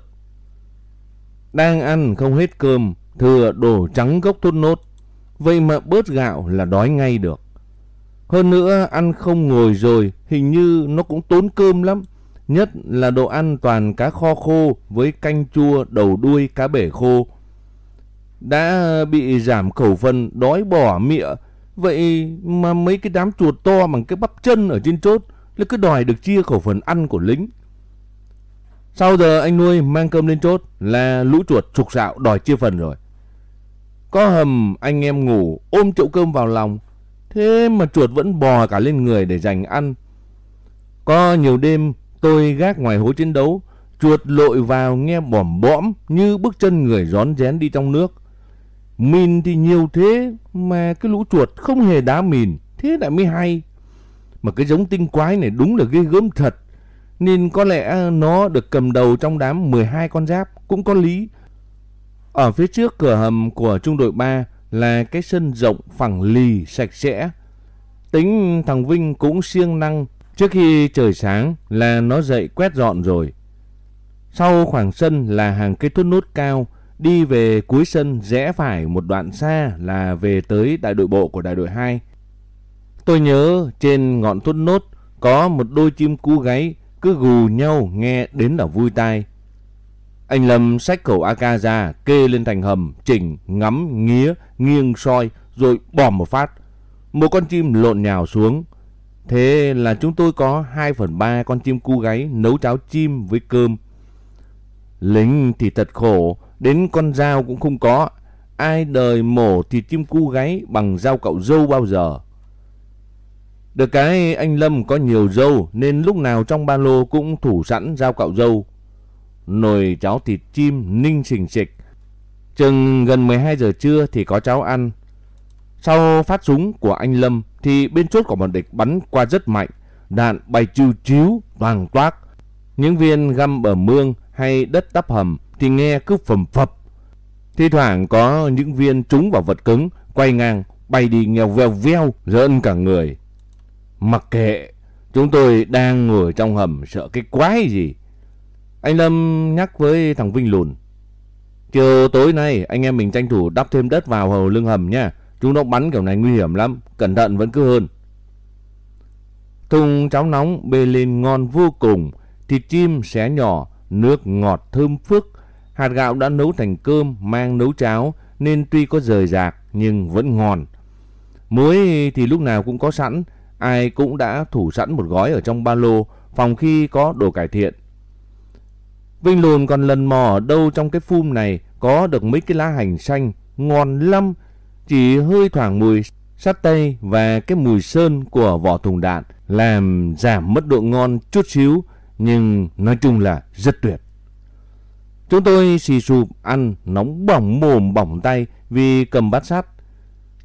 Đang ăn không hết cơm, thừa đổ trắng gốc thốt nốt. Vậy mà bớt gạo là đói ngay được. Hơn nữa, ăn không ngồi rồi, hình như nó cũng tốn cơm lắm. Nhất là đồ ăn toàn cá kho khô với canh chua, đầu đuôi, cá bể khô. Đã bị giảm khẩu phần, đói bỏ mịa. Vậy mà mấy cái đám chuột to bằng cái bắp chân ở trên chốt nó cứ đòi được chia khẩu phần ăn của lính. Sau giờ anh nuôi mang cơm lên chốt là lũ chuột trục sạo đòi chia phần rồi. Có hầm, anh em ngủ, ôm chậu cơm vào lòng Thế mà chuột vẫn bò cả lên người để giành ăn. Có nhiều đêm tôi gác ngoài hố chiến đấu, chuột lội vào nghe bỏm bõm như bước chân người rón rén đi trong nước. Mìn thì nhiều thế mà cái lũ chuột không hề đá mìn, thế lại mới hay. Mà cái giống tinh quái này đúng là ghê gớm thật. Nên có lẽ nó được cầm đầu trong đám 12 con giáp cũng có lý. Ở phía trước cửa hầm của trung đội 3 là cái sân rộng phẳng lì sạch sẽ. Tính thằng Vinh cũng siêng năng, trước khi trời sáng là nó dậy quét dọn rồi. Sau khoảng sân là hàng cây thốt nốt cao, đi về cuối sân rẽ phải một đoạn xa là về tới đại đội bộ của đại đội 2. Tôi nhớ trên ngọn thốt nốt có một đôi chim cú gáy cứ gù nhau nghe đến là vui tai. Anh Lâm xách khẩu AK ra, kê lên thành hầm, chỉnh, ngắm, nghía, nghiêng soi, rồi bòm một phát. Một con chim lộn nhào xuống. Thế là chúng tôi có 2 phần 3 con chim cu gáy nấu cháo chim với cơm. Lính thì thật khổ, đến con dao cũng không có. ai đời mổ thì chim cu gáy bằng dao cạo dâu bao giờ. Được cái anh Lâm có nhiều dâu nên lúc nào trong ba lô cũng thủ sẵn dao cạo dâu. Nồi cháo thịt chim ninh xình xịch. Chừng gần 12 giờ trưa thì có cháo ăn. Sau phát súng của anh Lâm thì bên chốt của bọn địch bắn qua rất mạnh. Đạn bay chiu chiếu, toàn toát. Những viên găm bờ mương hay đất đắp hầm thì nghe cứ phầm phập. Thi thoảng có những viên trúng vào vật cứng, quay ngang, bay đi nghèo veo veo, rợn cả người. Mặc kệ, chúng tôi đang ngồi trong hầm sợ cái quái gì. Anh Lâm nhắc với thằng Vinh lùn. Chiều tối nay anh em mình tranh thủ đắp thêm đất vào hầu lưng hầm nha. Chúng nó bắn kiểu này nguy hiểm lắm, cẩn thận vẫn cứ hơn. Thùng cháo nóng bê lên ngon vô cùng, thịt chim xé nhỏ, nước ngọt thơm phức. Hạt gạo đã nấu thành cơm mang nấu cháo nên tuy có rời rạc nhưng vẫn ngon. Muối thì lúc nào cũng có sẵn, ai cũng đã thủ sẵn một gói ở trong ba lô phòng khi có đồ cải thiện. Vinh Lùn còn lần mò ở đâu trong cái phum này có được mấy cái lá hành xanh ngon lắm, chỉ hơi thoảng mùi sắt tây và cái mùi sơn của vỏ thùng đạn làm giảm mất độ ngon chút xíu nhưng nói chung là rất tuyệt. Chúng tôi xì sụp ăn nóng bỏng mồm bỏng tay vì cầm bát sắt.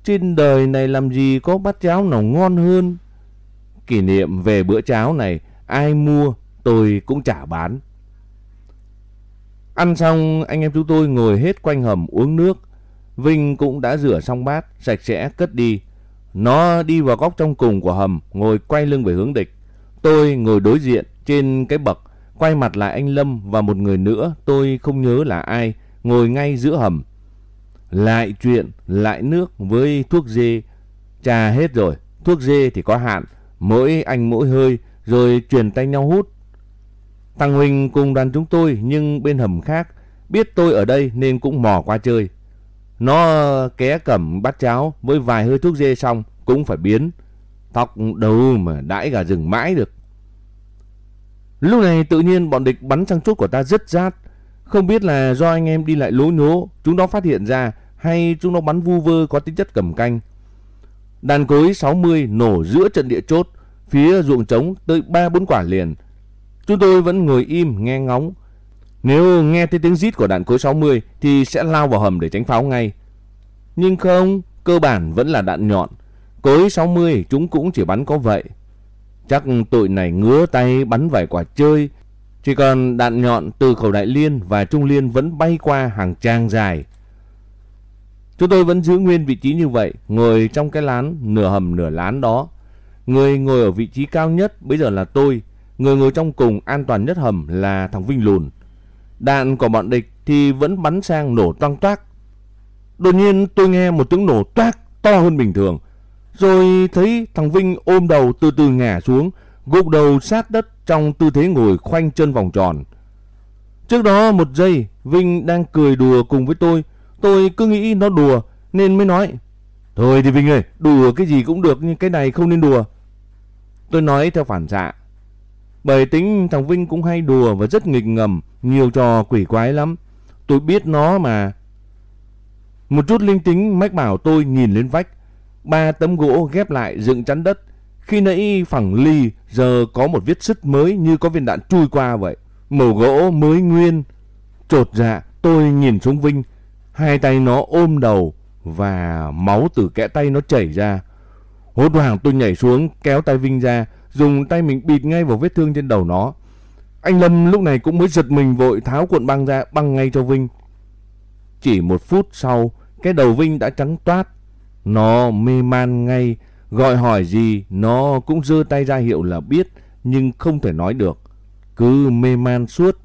Trên đời này làm gì có bát cháo nào ngon hơn. Kỷ niệm về bữa cháo này ai mua tôi cũng trả bán. Ăn xong anh em chúng tôi ngồi hết quanh hầm uống nước. Vinh cũng đã rửa xong bát, sạch sẽ cất đi. Nó đi vào góc trong cùng của hầm, ngồi quay lưng về hướng địch. Tôi ngồi đối diện trên cái bậc, quay mặt lại anh Lâm và một người nữa, tôi không nhớ là ai, ngồi ngay giữa hầm. Lại chuyện, lại nước với thuốc dê. Trà hết rồi, thuốc dê thì có hạn, mỗi anh mỗi hơi, rồi truyền tay nhau hút. Thằng Huỳnh cùng đoàn chúng tôi nhưng bên hầm khác, biết tôi ở đây nên cũng mò qua chơi. Nó ké cẩm bát cháo với vài hơi thuốc dê xong cũng phải biến. thọc đâu mà đãi gà rừng mãi được. Lúc này tự nhiên bọn địch bắn sang chốt của ta rất rát. Không biết là do anh em đi lại lố nhố, chúng nó phát hiện ra hay chúng nó bắn vu vơ có tính chất cầm canh. Đàn cối 60 nổ giữa trận địa chốt, phía ruộng trống tới 3-4 quả liền. Chúng tôi vẫn ngồi im nghe ngóng. Nếu nghe thấy tiếng rít của đạn cối 60 thì sẽ lao vào hầm để tránh pháo ngay. Nhưng không, cơ bản vẫn là đạn nhọn. Cối 60 chúng cũng chỉ bắn có vậy. Chắc tụi này ngứa tay bắn vài quả chơi. Chỉ còn đạn nhọn từ khẩu đại liên và trung liên vẫn bay qua hàng trang dài. Chúng tôi vẫn giữ nguyên vị trí như vậy, ngồi trong cái lán nửa hầm nửa lán đó. Người ngồi ở vị trí cao nhất bây giờ là tôi, người ngồi trong cùng an toàn nhất hầm là thằng Vinh Lùn. Đạn của bọn địch thì vẫn bắn sang nổ toang toác. Đột nhiên tôi nghe một tiếng nổ toác to hơn bình thường. Rồi thấy thằng Vinh ôm đầu từ từ ngả xuống, gục đầu sát đất trong tư thế ngồi khoanh chân vòng tròn. Trước đó một giây, Vinh đang cười đùa cùng với tôi. Tôi cứ nghĩ nó đùa nên mới nói. Thôi thì Vinh ơi, đùa cái gì cũng được nhưng cái này không nên đùa. Tôi nói theo phản xạ. Bởi tính thằng Vinh cũng hay đùa và rất nghịch ngầm, nhiều trò quỷ quái lắm. Tôi biết nó mà. Một chút linh tính mách bảo tôi nhìn lên vách. Ba tấm gỗ ghép lại dựng chắn đất. Khi nãy phẳng ly giờ có một vết sứt mới như có viên đạn chui qua vậy. Màu gỗ mới nguyên. Trột dạ tôi nhìn xuống Vinh. Hai tay nó ôm đầu và máu từ kẽ tay nó chảy ra. Hốt hoảng tôi nhảy xuống kéo tay Vinh ra dùng tay mình bịt ngay vào vết thương trên đầu nó. Anh Lâm lúc này cũng mới giật mình vội tháo cuộn băng ra băng ngay cho Vinh. Chỉ một phút sau, cái đầu Vinh đã trắng toát. Nó mê man ngay, gọi hỏi gì nó cũng giơ tay ra hiệu là biết nhưng không thể nói được. Cứ mê man suốt.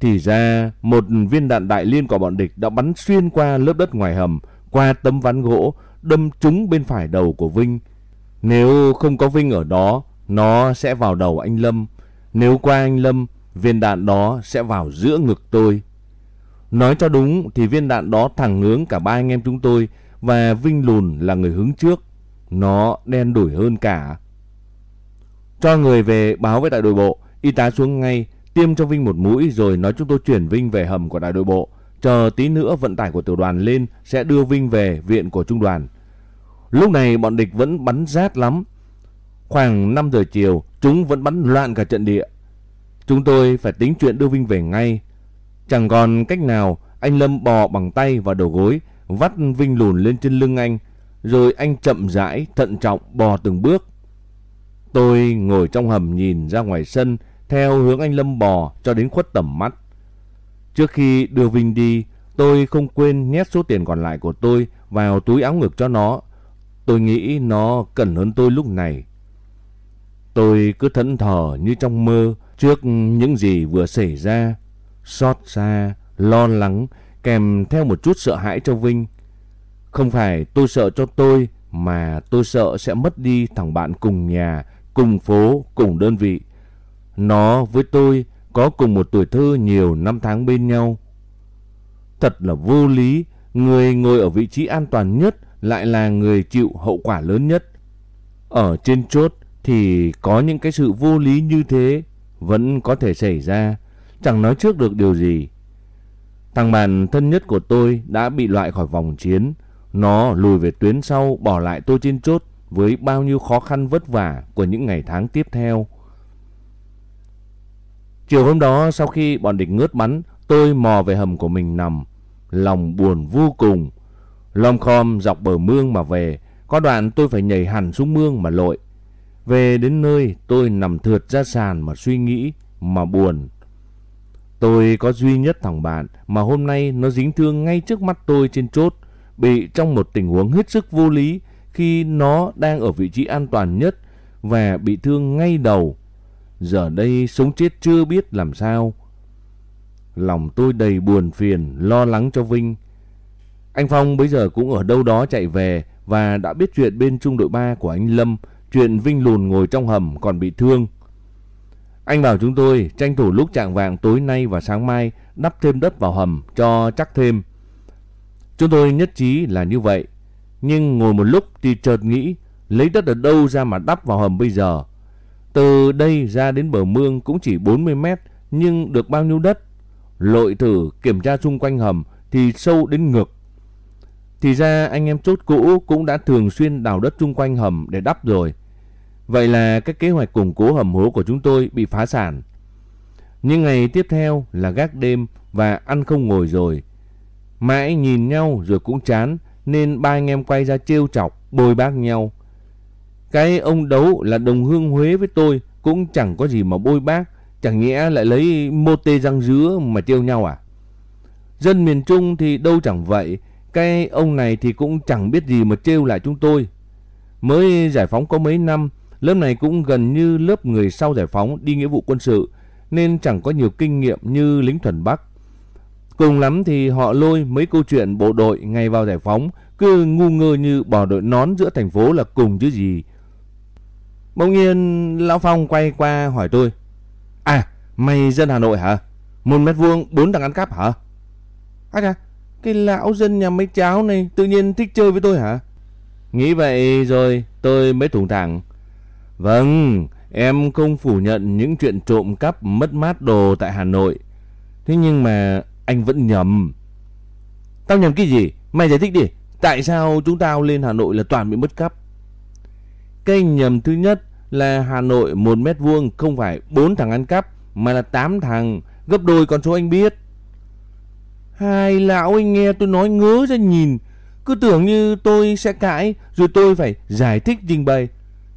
Thì ra một viên đạn đại liên của bọn địch đã bắn xuyên qua lớp đất ngoài hầm, qua tấm ván gỗ, đâm trúng bên phải đầu của Vinh. Nếu không có Vinh ở đó, nó sẽ vào đầu anh Lâm. Nếu qua anh Lâm, viên đạn đó sẽ vào giữa ngực tôi. Nói cho đúng thì viên đạn đó thẳng hướng cả ba anh em chúng tôi và Vinh Lùn là người hướng trước. Nó đen đủi hơn cả. Cho người về báo với đại đội bộ, y tá xuống ngay, tiêm cho Vinh một mũi rồi nói chúng tôi chuyển Vinh về hầm của đại đội bộ. chờ tí nữa vận tải của tiểu đoàn lên sẽ đưa Vinh về viện của trung đoàn. Lúc này bọn địch vẫn bắn rát lắm. Khoảng 5 giờ chiều, chúng vẫn bắn loạn cả trận địa. Chúng tôi phải tính chuyện đưa Vinh về ngay. Chẳng còn cách nào, anh Lâm bò bằng tay vào đầu gối, vắt Vinh lùn lên trên lưng anh, rồi anh chậm rãi, thận trọng bò từng bước. Tôi ngồi trong hầm nhìn ra ngoài sân, theo hướng anh Lâm bò cho đến khuất tầm mắt. Trước khi đưa Vinh đi, tôi không quên nhét số tiền còn lại của tôi vào túi áo ngực cho nó. Tôi nghĩ nó cần hơn tôi lúc này. Tôi cứ thẫn thờ như trong mơ trước những gì vừa xảy ra. Xót xa, lo lắng, kèm theo một chút sợ hãi cho Vinh. Không phải tôi sợ cho tôi, mà tôi sợ sẽ mất đi thằng bạn cùng nhà, cùng phố, cùng đơn vị. Nó với tôi có cùng một tuổi thơ nhiều năm tháng bên nhau. Thật là vô lý, người ngồi ở vị trí an toàn nhất lại là người chịu hậu quả lớn nhất. Ở trên chốt thì có những cái sự vô lý như thế vẫn có thể xảy ra, chẳng nói trước được điều gì. Thằng bạn thân nhất của tôi đã bị loại khỏi vòng chiến, nó lùi về tuyến sau bỏ lại tôi trên chốt với bao nhiêu khó khăn vất vả của những ngày tháng tiếp theo. Chiều hôm đó sau khi bọn địch ngớt bắn, tôi mò về hầm của mình nằm, lòng buồn vô cùng. Lom khom dọc bờ mương mà về, có đoạn tôi phải nhảy hẳn xuống mương mà lội. Về đến nơi tôi nằm thượt ra sàn mà suy nghĩ, mà buồn. Tôi có duy nhất thằng bạn mà hôm nay nó dính thương ngay trước mắt tôi trên chốt, bị trong một tình huống hết sức vô lý khi nó đang ở vị trí an toàn nhất và bị thương ngay đầu. Giờ đây sống chết chưa biết làm sao. Lòng tôi đầy buồn phiền, lo lắng cho Vinh. Anh Phong bây giờ cũng ở đâu đó chạy về và đã biết chuyện bên trung đội 3 của anh Lâm, chuyện Vinh lùn ngồi trong hầm còn bị thương. Anh bảo chúng tôi tranh thủ lúc trạng vàng tối nay và sáng mai đắp thêm đất vào hầm cho chắc thêm. Chúng tôi nhất trí là như vậy. Nhưng ngồi một lúc thì chợt nghĩ lấy đất ở đâu ra mà đắp vào hầm bây giờ. Từ đây ra đến bờ mương cũng chỉ 40 mét nhưng được bao nhiêu đất. Lội thử kiểm tra xung quanh hầm thì sâu đến ngực. Thì ra anh em chốt cũ cũng đã thường xuyên đào đất chung quanh hầm để đắp rồi. Vậy là các kế hoạch củng cố hầm hố của chúng tôi bị phá sản. Nhưng ngày tiếp theo là gác đêm và ăn không ngồi rồi. Mãi nhìn nhau rồi cũng chán nên ba anh em quay ra trêu chọc, bôi bác nhau. Cái ông đấu là đồng hương Huế với tôi cũng chẳng có gì mà bôi bác, chẳng nhẽ lại lấy mô tê răng dứa mà trêu nhau à? Dân miền Trung thì đâu chẳng vậy, cái ông này thì cũng chẳng biết gì mà trêu lại chúng tôi. Mới giải phóng có mấy năm, lớp này cũng gần như lớp người sau giải phóng đi nghĩa vụ quân sự, nên chẳng có nhiều kinh nghiệm như lính thuần Bắc. Cùng lắm thì họ lôi mấy câu chuyện bộ đội ngày vào giải phóng cứ ngu ngơ như bỏ đội nón giữa thành phố là cùng chứ gì. Bỗng nhiên Lão Phong quay qua hỏi tôi. À, mày dân Hà Nội hả? Một mét vuông bốn thằng ăn cắp hả? À à, cái lão dân nhà mấy cháu này tự nhiên thích chơi với tôi hả? Nghĩ vậy rồi tôi mới thủng thẳng. Vâng, em không phủ nhận những chuyện trộm cắp mất mát đồ tại Hà Nội. Thế nhưng mà anh vẫn nhầm. Tao nhầm cái gì? Mày giải thích đi. Tại sao chúng tao lên Hà Nội là toàn bị mất cắp? Cái nhầm thứ nhất là Hà Nội một mét vuông không phải bốn thằng ăn cắp mà là tám thằng, gấp đôi con số anh biết. Hai lão anh nghe tôi nói ngớ ra nhìn, cứ tưởng như tôi sẽ cãi rồi tôi phải giải thích trình bày.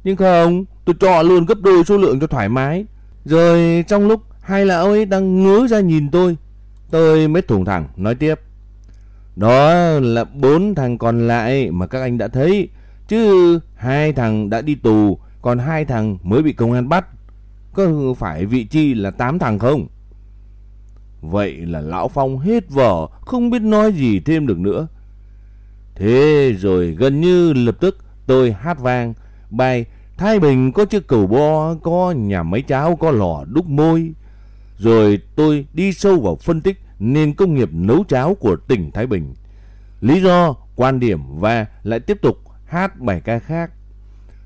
Nhưng không, tôi cho luôn gấp đôi số lượng cho thoải mái. Rồi trong lúc hai lão ấy đang ngớ ra nhìn tôi, tôi mới thủng thẳng nói tiếp. Đó là bốn thằng còn lại mà các anh đã thấy, chứ hai thằng đã đi tù, còn hai thằng mới bị công an bắt. Có phải vị chi là tám thằng không? Vậy là Lão Phong hết vở, không biết nói gì thêm được nữa. Thế rồi gần như lập tức tôi hát vang bài Thái Bình có chiếc cầu bo, có nhà máy cháo, có lò đúc môi. Rồi tôi đi sâu vào phân tích nền công nghiệp nấu cháo của tỉnh Thái Bình. Lý do, quan điểm và lại tiếp tục hát bài ca khác.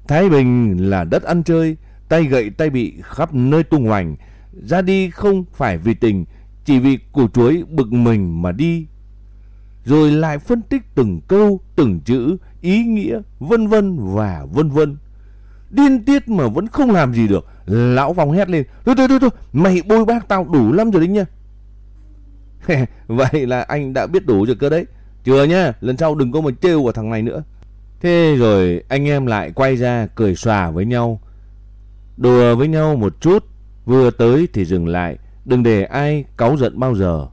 Thái Bình là đất ăn chơi, tay gậy tay bị khắp nơi tung hoành. Ra đi không phải vì tình, chỉ vì củ chuối bực mình mà đi. Rồi lại phân tích từng câu, từng chữ, ý nghĩa, vân vân và vân vân. Điên tiết mà vẫn không làm gì được. Lão vòng hét lên. Thôi thôi thôi, thôi mày bôi bác tao đủ lắm rồi đấy nha. Vậy là anh đã biết đủ rồi cơ đấy. Chưa nhá, lần sau đừng có mà trêu vào thằng này nữa. Thế rồi anh em lại quay ra cười xòa với nhau. Đùa với nhau một chút, vừa tới thì dừng lại, đừng để ai cáu giận bao giờ.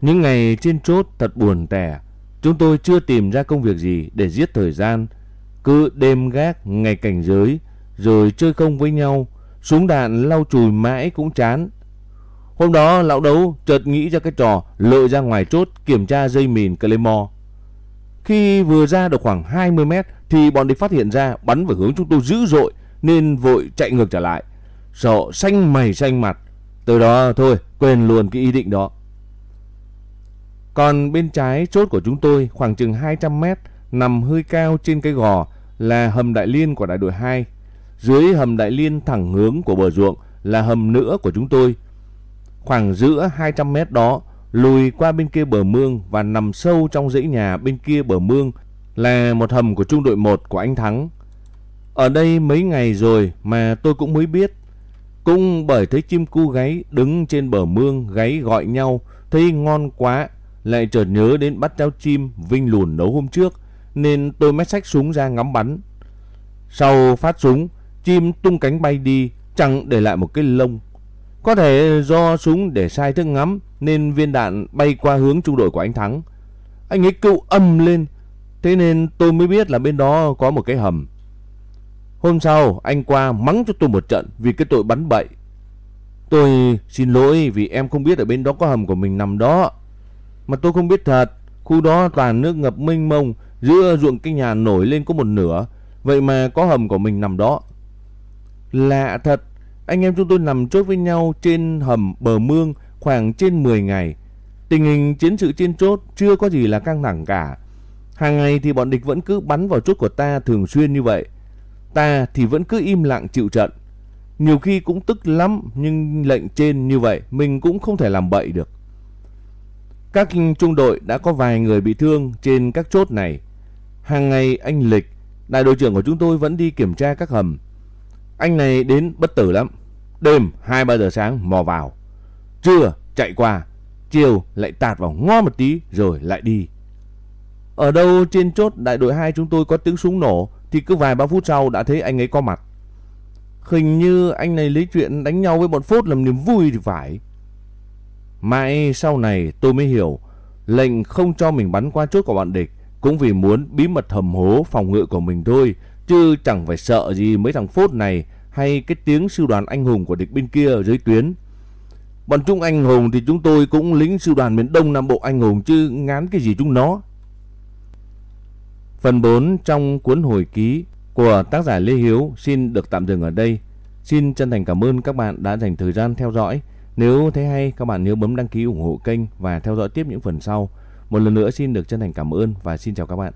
Những ngày trên chốt thật buồn tẻ, chúng tôi chưa tìm ra công việc gì để giết thời gian, cứ đêm gác ngày cảnh giới rồi chơi không với nhau, súng đạn lau chùi mãi cũng chán. Hôm đó lão đấu chợt nghĩ ra cái trò lợi ra ngoài chốt kiểm tra dây mìn Claymore. Khi vừa ra được khoảng 20 mét thì bọn địch phát hiện ra bắn về hướng chúng tôi dữ dội nên vội chạy ngược trở lại. Sợ xanh mày xanh mặt. Từ đó, thôi, quên luôn cái ý định đó. Còn bên trái chốt của chúng tôi, khoảng chừng 200 mét, nằm hơi cao trên cái gò là hầm đại liên của đại đội 2. Dưới hầm đại liên thẳng hướng của bờ ruộng là hầm nữa của chúng tôi. Khoảng giữa 200 mét đó, lùi qua bên kia bờ mương và nằm sâu trong dãy nhà bên kia bờ mương là một hầm của trung đội 1 của anh Thắng. Ở đây mấy ngày rồi mà tôi cũng mới biết. Cũng bởi thấy chim cu gáy đứng trên bờ mương gáy gọi nhau, thấy ngon quá, lại chợt nhớ đến bắt cháo chim Vinh lùn nấu hôm trước, nên tôi mới xách súng ra ngắm bắn. Sau phát súng, chim tung cánh bay đi, chẳng để lại một cái lông. Có thể do súng để sai thức ngắm nên viên đạn bay qua hướng trung đội của anh Thắng. Anh ấy kêu âm lên, thế nên tôi mới biết là bên đó có một cái hầm. Hôm sau anh qua mắng cho tôi một trận vì cái tội bắn bậy. Tôi xin lỗi vì em không biết ở bên đó có hầm của mình nằm đó. Mà tôi không biết thật, khu đó toàn nước ngập mênh mông, giữa ruộng cái nhà nổi lên có một nửa, vậy mà có hầm của mình nằm đó. Lạ thật, anh em chúng tôi nằm chốt với nhau trên hầm bờ mương khoảng trên 10 ngày. Tình hình chiến sự trên chốt chưa có gì là căng thẳng cả. Hàng ngày thì bọn địch vẫn cứ bắn vào chốt của ta thường xuyên như vậy. Ta thì vẫn cứ im lặng chịu trận. Nhiều khi cũng tức lắm nhưng lệnh trên như vậy mình cũng không thể làm bậy được. Các trung đội đã có vài người bị thương trên các chốt này. Hàng ngày anh Lịch, đại đội trưởng của chúng tôi vẫn đi kiểm tra các hầm. Anh này đến bất tử lắm. Đêm 2-3 giờ sáng mò vào. Trưa chạy qua, chiều lại tạt vào ngo một tí rồi lại đi. Ở đâu trên chốt đại đội 2 chúng tôi có tiếng súng nổ thì cứ vài ba phút sau đã thấy anh ấy có mặt. Hình như anh này lấy chuyện đánh nhau với bọn phốt làm niềm vui thì phải. Mãi sau này tôi mới hiểu, lệnh không cho mình bắn qua chốt của bọn địch cũng vì muốn bí mật hầm hố phòng ngự của mình thôi, chứ chẳng phải sợ gì mấy thằng phốt này hay cái tiếng sư đoàn anh hùng của địch bên kia ở dưới tuyến. Bọn chúng anh hùng thì chúng tôi cũng lính sư đoàn miền Đông Nam Bộ anh hùng chứ ngán cái gì chúng nó. Phần 4 trong cuốn hồi ký của tác giả Lê Hiếu xin được tạm dừng ở đây. Xin chân thành cảm ơn các bạn đã dành thời gian theo dõi. Nếu thấy hay, các bạn nhớ bấm đăng ký ủng hộ kênh và theo dõi tiếp những phần sau. Một lần nữa xin được chân thành cảm ơn và xin chào các bạn.